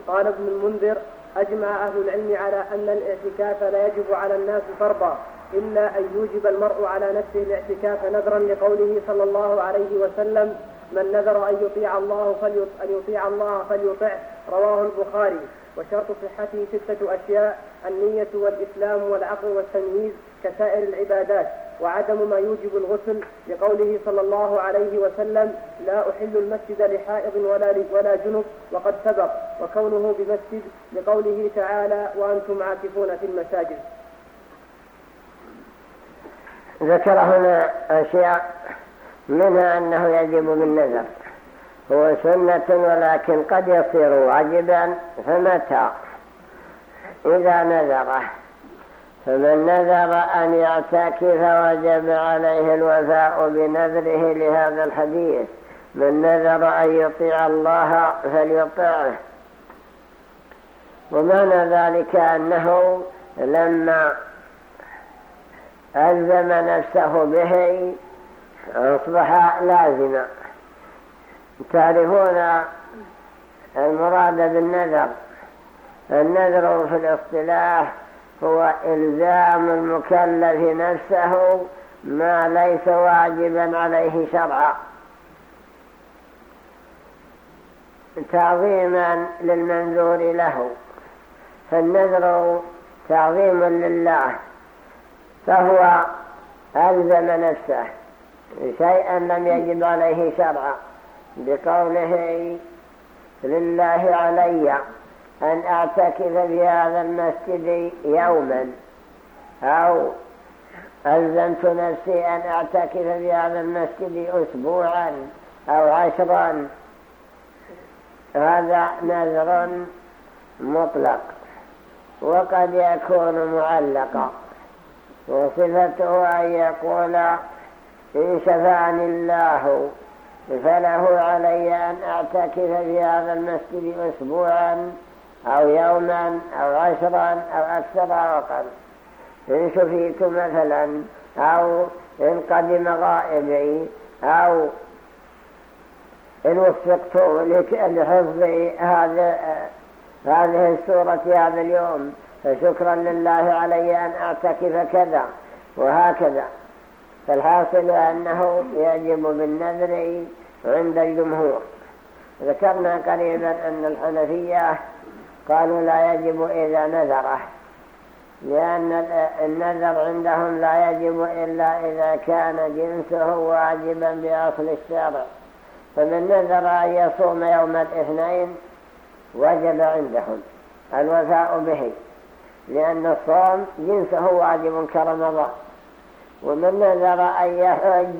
قال ابن المنذر أجمع أهل العلم على أن الاعتكاف لا يجب على الناس فرضا إلا أن يوجب المرء على نفسه الاعتكاف نذرا لقوله صلى الله عليه وسلم من نذر أن يطيع الله أن يطيع الله فليطع. رواه البخاري. وشرط صحته ستة أشياء النية والإسلام والعقل والتمييز كسائر العبادات وعدم ما يوجب الغسل لقوله صلى الله عليه وسلم لا أحل المسجد لحائض ولا ولا جنب وقد سبق وكونه بمسجد لقوله تعالى وأنتم عاكفون في المساجد. ذكر هنا أشياء منها أنه يجب بالنذر. هو سنة ولكن قد يصير واجبا فمتى؟ إذا نذره فمن نذر أن يعتكف وجب عليه الوفاء بنذره لهذا الحديث. من نذر أن يطيع الله فليطعه. ومعنى ذلك أنه لما ألزم نفسه به أصبح لازما. تعرفون المراد بالنذر. النذر في الاصطلاح هو إلزام المكلف نفسه ما ليس واجبا عليه شرعا. تعظيما للمنذور له. فالنذر تعظيم لله. فهو ألزم نفسه. شيئا لم يجب عليه شرعا. بقوله لله علي أن أعتكف في هذا المسجد يوما. أو ألزمت نفسي أن أعتكف في هذا المسجد أسبوعا أو عشرا. هذا نذر مطلق وقد يكون معلقا. وصفته أن يقول إن شفعني الله فله علي أن أعتكف في هذا المسجد أسبوعا أو يوما أو عشرا أو أكثر أقل إن شفيت مثلا أو إن قدم غائبي أو إن وفقت لحفظ هذا هذه السورة هذا اليوم. فشكرا لله علي أن أعتكف كذا وهكذا. فالحاصل أنه يجب بالنذر عند الجمهور. ذكرنا قريبا أن الحنفية قالوا لا يجب إذا نذره لأن النذر عندهم لا يجب إلا إذا كان جنسه واجبا بأصل الشرع. فمن نذر أن يصوم يوم الاثنين وجب عندهم الوفاء به لأن الصوم جنسه واجب كرمضان ومن نذر أن يحج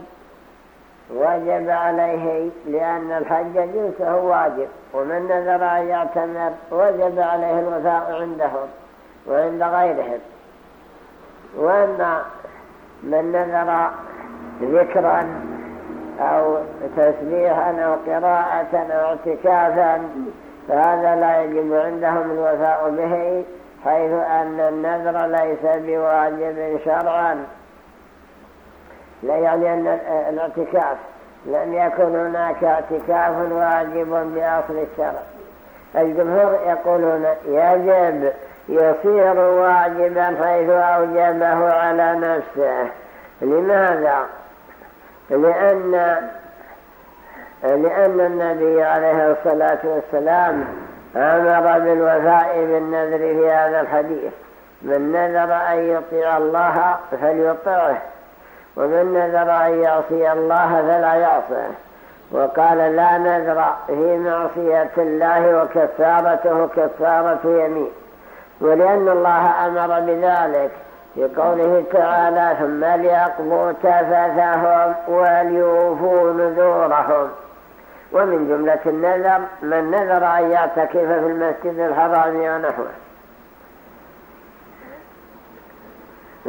وجب عليه لأن الحج جنسه واجب ومن نذر أن يعتمر وجب عليه الوفاء عندهم وعند غيرهم وأما من نذر ذكرا أو تسبيحا أو قراءة أو اعتكافا فهذا لا يجب عندهم الوفاء به حيث أن النذر ليس بواجب شرعا. لا يعني أن الاعتكاف لم يكن هناك اعتكاف واجب بأصل الشرع. الجمهور يقولون يجب يصير واجبا حيث أوجبه على نفسه. لماذا؟ لأن لأن النبي عليه الصلاة والسلام أمر بالوفاء بالنذر في هذا الحديث. من نذر أن يطيع الله فليطعه. ومن نذر أن يعصي الله فلا يعصيه وقال لا نذر في معصية الله وكفارته كفارة يمين. ولأن الله أمر بذلك في قوله تعالى ثم ليقضوا تفثهم وليوفوا نذورهم. ومن جملة النذر من نذر أن يعتكف في المسجد الحرام ونحوه.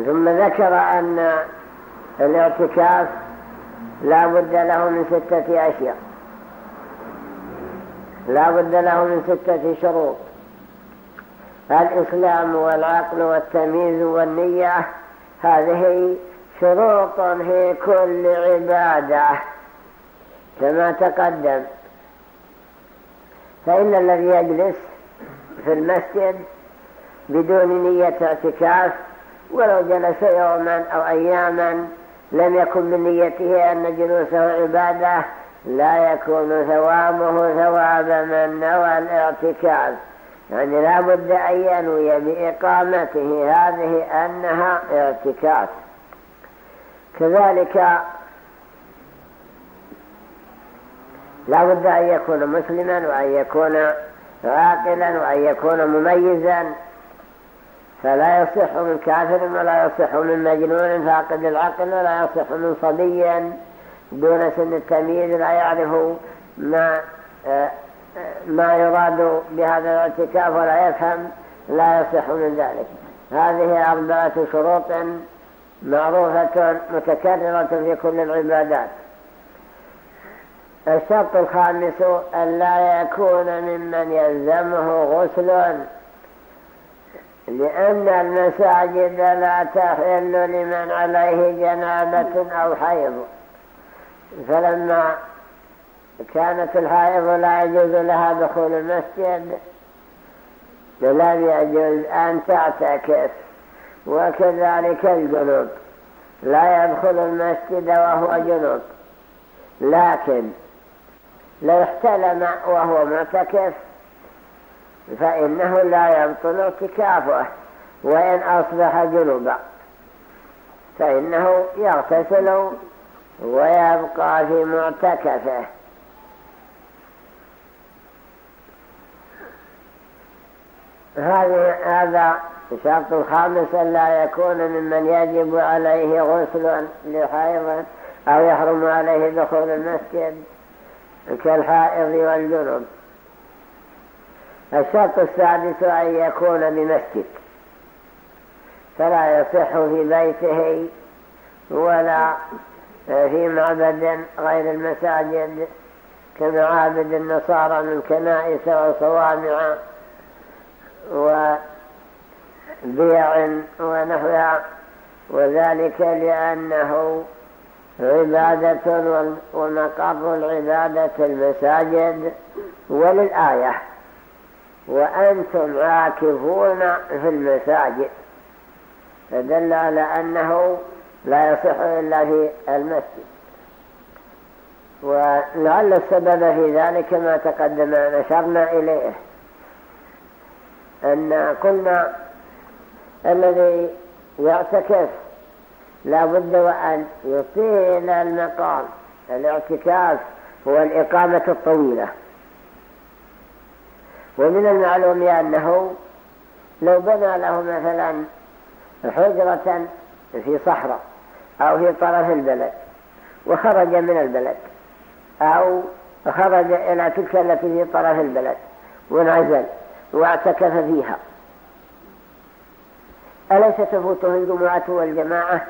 ثم ذكر أن الاعتكاف لا بد له من ستة أشياء. لا بد له من ستة شروط. الإسلام والعقل والتمييز والنية هذه شروط في كل عبادة كما تقدم. فإن الذي يجلس في المسجد بدون نية اعتكاف ولو جلس يوما أو أياما لم يكن من نيته أن جلوسه عبادة لا يكون ثوابه ثواب من نوى الاعتكاف. يعني لا بد أن ينوي بإقامته هذه أنها اعتكاف. كذلك لا بد أن يكون مسلما وأن يكون عاقلا وأن يكون مميزا. فلا يصح من كافر ولا يصح من مجنون فاقد العقل ولا يصح من صبي دون سن التمييز لا يعرف ما ما يراد بهذا الاعتكاف ولا يفهم لا يصح من ذلك. هذه أربعة شروط معروفة متكررة في كل العبادات. الشرط الخامس أن لا يكون ممن يلزمه غسل لأن المساجد لا تحل لمن عليه جنابة أو حيض. فلما كانت الحائض لا يجوز لها دخول المسجد لم يجوز أن تعتكف. وكذلك الجنوب لا يدخل المسجد وهو جنوب. لكن لو احتلم وهو معتكف فإنه لا يبطل اعتكافه وإن أصبح جنوبا فإنه يغتسل ويبقى في معتكفه. هذا الشرط الخامس لا يكون ممن يجب عليه غسل لحائض أو يحرم عليه دخول المسجد كالحائض والجنوب. الشرط السادس أن يكون بمسجد. فلا يصح في بيته ولا في معبد غير المساجد كمعابد النصارى من كنائس وصوامع وبيع ونحوها وذلك لأنه عبادة ومقر العبادة المساجد وللآية. وأنتم عاكفون في المساجد. فدل على أنه لا يصح إلا في المسجد. ولعل السبب في ذلك ما تقدم نشرنا إليه. أن قلنا الذي يعتكف لا بد وأن يطيل المقام. الاعتكاف هو الإقامة الطويلة. ومن المعلوم أنه لو بنى له مثلا حجرة في صحراء أو في طرف البلد وخرج من البلد أو خرج إلى تلك التي في طرف البلد وانعزل واعتكف فيها. أليس تفوته الجمعة والجماعة؟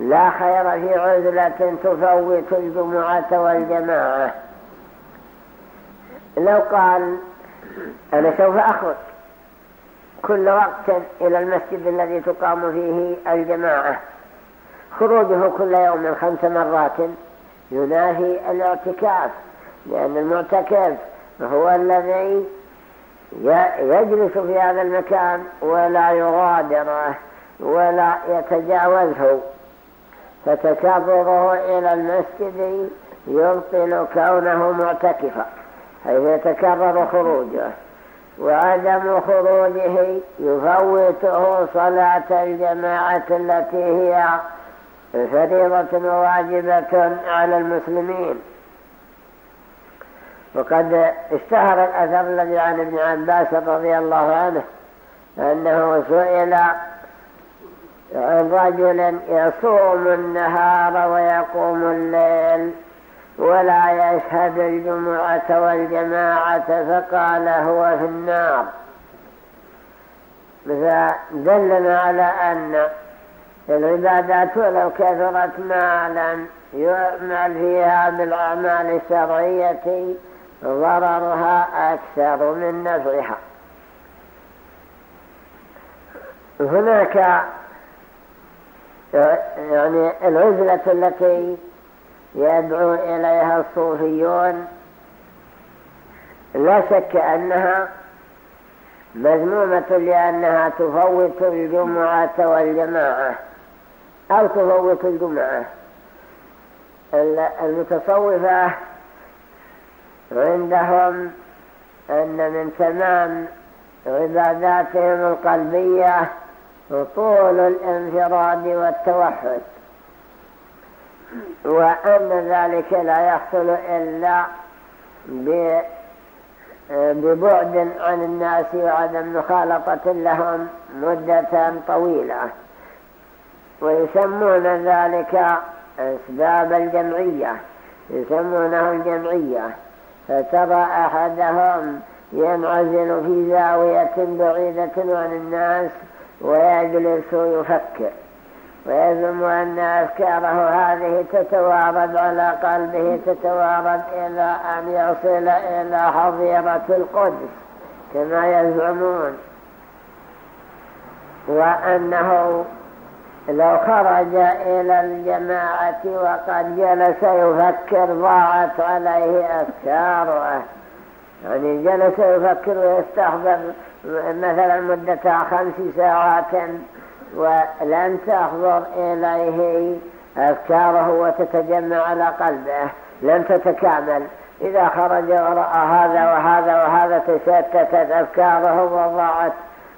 لا خير في عزلة تفوت الجمعة والجماعة. لو قال أنا سوف أخرج كل وقت إلى المسجد الذي تقام فيه الجماعة. خروجه كل يوم خمس مرات ينافي الاعتكاف لأن المعتكف هو الذي يجلس في هذا المكان ولا يغادره ولا يتجاوزه. فتكرره إلى المسجد يبطل كونه معتكفا. حيث يتكرر خروجه. وعدم خروجه يفوته صلاة الجماعة التي هي فريضة وواجبة على المسلمين. وقد اشتهر الأثر الذي عن ابن عباس رضي الله عنه أنه سئل عن رجل يصوم النهار ويقوم الليل. ولا يشهد الجمعة والجماعة فقال هو في النار. فدلنا على أن العبادات ولو كثرت ما لم يعمل فيها بالأعمال الشرعية ضررها أكثر من نفعها. هناك يعني العزلة التي يدعو إليها الصوفيون لا شك أنها مذمومة لأنها تفوت الجمعة والجماعة أو تفوت الجمعة. المتصوفة عندهم أن من تمام عباداتهم القلبية طول الانفراد والتوحد. وأن ذلك لا يحصل إلا ببعد عن الناس وعدم مخالطة لهم مدة طويلة. ويسمون ذلك أسباب الجمعية. يسمونه الجمعية. فترى أحدهم ينعزل في زاوية بعيدة عن الناس ويجلس يفكر ويزم أن أفكاره هذه تتوارد على قلبه تتوارد إلى أن يصل إلى حظيرة القدس كما يزعمون. وأنه لو خرج إلى الجماعة وقد جلس يفكر ضاعت عليه أفكاره. يعني جلس يفكر ويستحضر مثلا مدة خمس ساعات ولن تحضر إليه أفكاره وتتجمع على قلبه. لن تتكامل. إذا خرج ورأى هذا وهذا وهذا تشتتت أفكاره وضاعت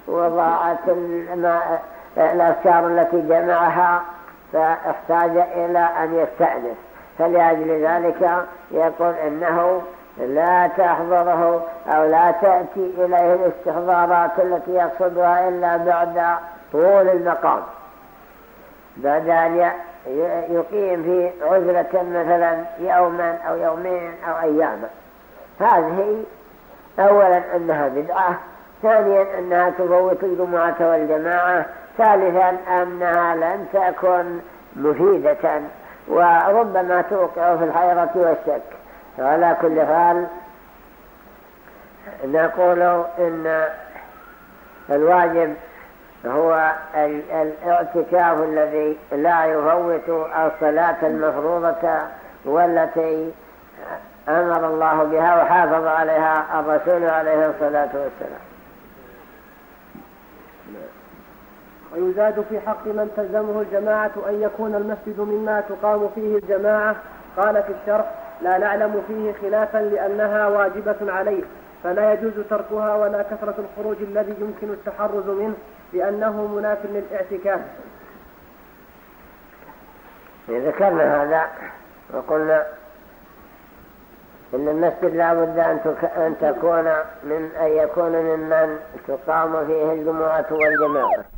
وضاعت الأفكار التي جمعها فاحتاج إلى أن يستأنس. فلأجل ذلك يقول إنه لا تحضره أو لا تأتي إليه الاستحضارات التي يقصدها إلا بعد طول المقام بعد أن يقيم في عزلة مثلا يوما أو يومين أو أياما. هذه أولا أنها بدعة ثانيا أنها تفوت الجمعة والجماعة ثالثا أنها لن تكن مفيدة وربما توقع في الحيرة والشك. وعلى كل حال نقول إن الواجب هو الاعتكاف الذي لا يفوت الصلاة المفروضة والتي أمر الله بها وحافظ عليها الرسول عليه الصلاة والسلام. ويزاد في حق من تلزمه الجماعة أن يكون المسجد مما تقام فيه الجماعة قال في الشرح لا نعلم فيه خلافا لأنها واجبة عليه. فلا يجوز تركها ولا كثرة الخروج الذي يمكن التحرز منه لأنه مناف للاعتكاف. ذكرنا هذا وقلنا إن المسجد لا بد أن تكون من أن يكون ممن تقام فيه الجمعة والجماعة.